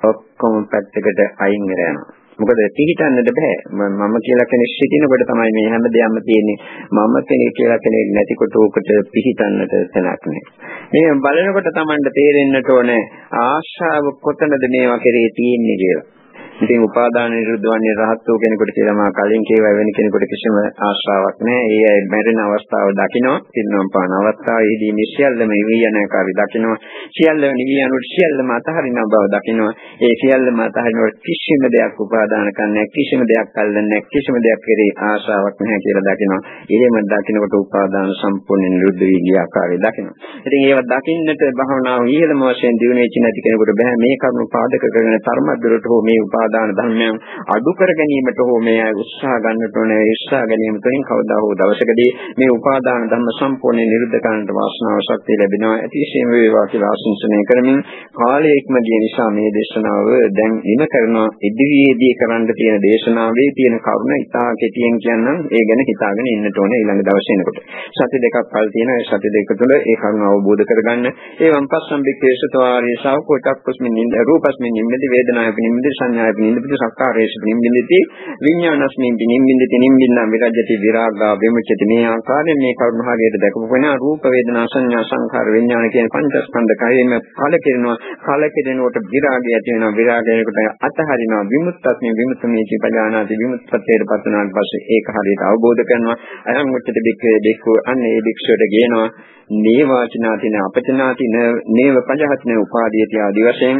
ඔක්කොම පැත්තකට අයින් වෙනවා. මොකද පිළිටන්නද බෑ. මම කියලා කෙනෙක් සිටිනකොට තමයි මේ හැම දෙයක්ම තියෙන්නේ. මම කෙනෙක් කියලා කෙනෙක් නැතිකොට උකට පිළිටන්නට තැනක් නෑ. මේ බලනකොට Tamanට තේරෙන්නට ඕනේ ආශාව කොතනද මේවා කෙරේ තියෙන්නේ කියලා. ඉතින් උපාදාන නිරුද්ධ වන්නේ රහත් වූ කෙනෙකුට කියලා මා කලින් කියවා වෙන කෙනෙකුට කිසිම ආශාවක් නැහැ. ඒ අය මැරෙන අවස්ථාව දකිනවා. පින්නම් පාන අවස්ථාවේදී මේ සියල්ලම නිවි යන කාර්ය දකිනවා. සියල්ලම නිවි යනකොට සියල්ලම අතහරින බව දකිනවා. ඒ සියල්ලම අතහරිනකොට කිසිම දෙයක් උපාදාන කරන්නේ කිසිම දෙයක් අල්ලන්නේ කිසිම දෙයක් කෙරේ ආශාවක් නැහැ කියලා දකිනවා. එහෙම දකිනකොට උපාදාන සම්පූර්ණ නිරුද්ධ වී ගිය ආකාරය දකිනවා. ඉතින් ඒව දකින්නට භවනාව ඉහළම වශයෙන් දිනු වෙච්ච නැති කෙනෙකුට බෑ මේ කරුණු පාදක කරගෙන ධර්මද්දරට හෝ මේ උපා උපාදාන ධර්මයන් අඩු කර ගැනීමට හෝ මේ අය උත්සාහ ගන්නට ඕනේ උත්සාහ ගැනීම තුළින් කවදා හෝ දවසකදී මේ උපාදාන ධර්ම සම්පූර්ණයෙන් නිරුද්ධ කරන්නට වාසනාව ශක්තිය ලැබෙනවා. අතිශයින් වේවා කියලා ආශිංසනය කරමින් කාලය ඉක්ම ගිය නිසා මේ දේශනාව දැන් ඉම කරනවා. ඉදිරියේදී කරන්න තියෙන දේශනාවේ තියෙන කරුණ ඉතා කෙටියෙන් කියන්නම්. ඒ ගැන හිතාගෙන ඉන්නට ඕනේ ඊළඟ දවසේ එනකොට. සති දෙකක් කල් තියෙන ඒ සති දෙක තුළ ඒ කරුණ අවබෝධ කරගන්න. ඒ වම්පස්සම්බිකේ සතවාරී සවකෝටක්කස්මින් නින්ද රූපස්මින් නිම්මති වේදනායපි නිම්මති සංඥායපි නිම්මති සක්කාරේශපි නිම්මති විඥානස්මින් නිම්මති නිම්මින්න විරජ්‍යති. විරාගා විමුච්‍යති මේ ආකාරයෙන් මේ කරුණ හරියට දැකපු කෙනා රූප වේදනා සංඥා සංඛාර විඥාන කියන පංචස්කන්ධ කයෙම කලකිරෙනවා. කලකිරෙනකොට විරාගය ඇති වෙනවා. විරාගයකට අතහරිනවා. විමුක්තස්මින් විමුක්තමේ චිපජානාති විමුක්තත්වයට පත් වුණාට පස්සේ ඒක හරියට අවබෝධ කරනවා. අයං උච්චත බික්කේ බික්කු අන්න ඒ භික්ෂුවට ගේනවා. නේවාචිනාතින අපචනාතින නේව පජහත්න උපාදීයති ආදි වශයෙන්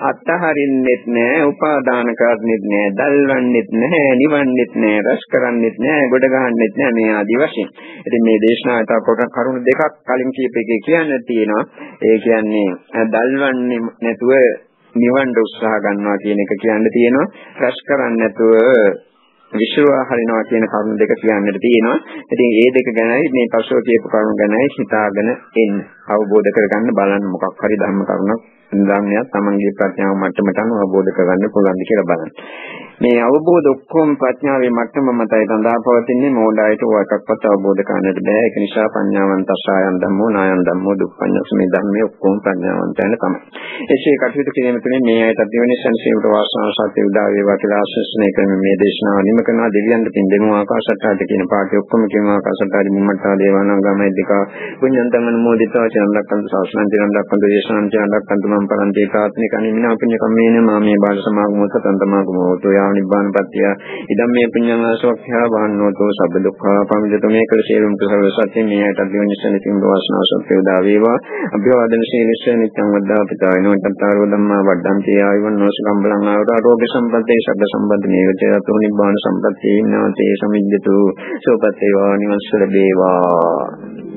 අත්හරින්නෙත් නෑ උපාදාන කරන්නෙත් නෑ දල්වන්නෙත් නෑ නිවන්නෙත් නෑ රස කරන්නෙත් නෑ ගොඩ ගහන්නෙත් නෑ මේ ආදි වශයෙන්. ඉතින් මේ දේශනාවට කොට කරුණු දෙකක් කලින් කියප එකේ කියන්න තියෙනවා. ඒ කියන්නේ දල්වන්නේ නැතුව නිවන්න උත්සාහ ගන්නවා කියන එක කියන්න තියෙනවා. රස කරන්නේ නැතුව විශ්වා හරිනවා කියන කරුණු දෙක කියන්නට තියෙනවා. ඉතින් මේ දෙක ගැනයි මේ පසුව කියපු කරුණු ගැනයි හිතාගෙන එන්න. අවබෝධ කරගන්න බලන්න මොකක් හරි ධර්ම කරුණක් ධර්මයක් තමන්ගේ ප්‍රඥාව මට්ටමට අනුව අවබෝධ කරගන්න පුළුවන්ද කියලා බලන්න. මේ අවබෝධ ඔක්කොම ප්‍රඥාවේ මට්ටම මතයි සඳහා පවතින්නේ මෝඩායට වටක්වත් අවබෝධ කරන්නට බෑ. ඒක නිසා පඤ්ඤාවන්තසායන් ධම්මෝ නායන් ධම්මෝ දුක්ඛඤ්ඤසමේ ධම්මේ ඔක්කොම ප්‍රඥාවන්තයන් තමයි. එසේ කටයුතු කිරීම තුළින් මේ අයට දිවෙන සංසීමට වාසනාව සත්‍ය උදා වේවා කියලා ආශිර්වාදනය කරමින් මේ දේශනාව නිම කරනවා දෙවියන්ට පින් දෙමු ආකාශට්ටාට කියන පාඩේ ඔක්කොම කියමු ආකාශට්ටාට මුම්මට්ටා දේවානංගමයි දෙක පුඤ්ඤන්තං අනුමෝදිතව චරණක්කන්ත ශාසනං චරණක්කන්ත දේශනං චරණක්කන්ත මම් පරන්තේ කාත්මික අනිමිනා පුඤ්ඤ කම්මේන මාමේ බාල සමාගමෝ සතන්තමාගමෝ යාව නිබ්බාන පත්‍ය. ඉදම් මේ පුඤ්ඤං ආසවක්ඛ්‍යා වහන්නෝතෝ සබ්බ දුක්ඛා පමිදත මේ කළ සියලුම කුසල සත්‍ය මේ ඇයට දිවනිසන තින් වාසනාව සත්‍ය උදා වේවා. අභිවාදන ශීලස්ස නිත්‍යං වද්දා පිතායනෝ තත්තාරෝ ධම්මා වඩ්ඩන්ති ආයුවන් නොසකම්බලං ආරෝග්‍ය සම්පත්තේ සබ්බ සම්බන්ධ නේවචයතෝ නිබ්බාන සම්පත්තේ. නාතේ සමිද්දතු. සෝපත්තේ වා නිවස්සල වේවා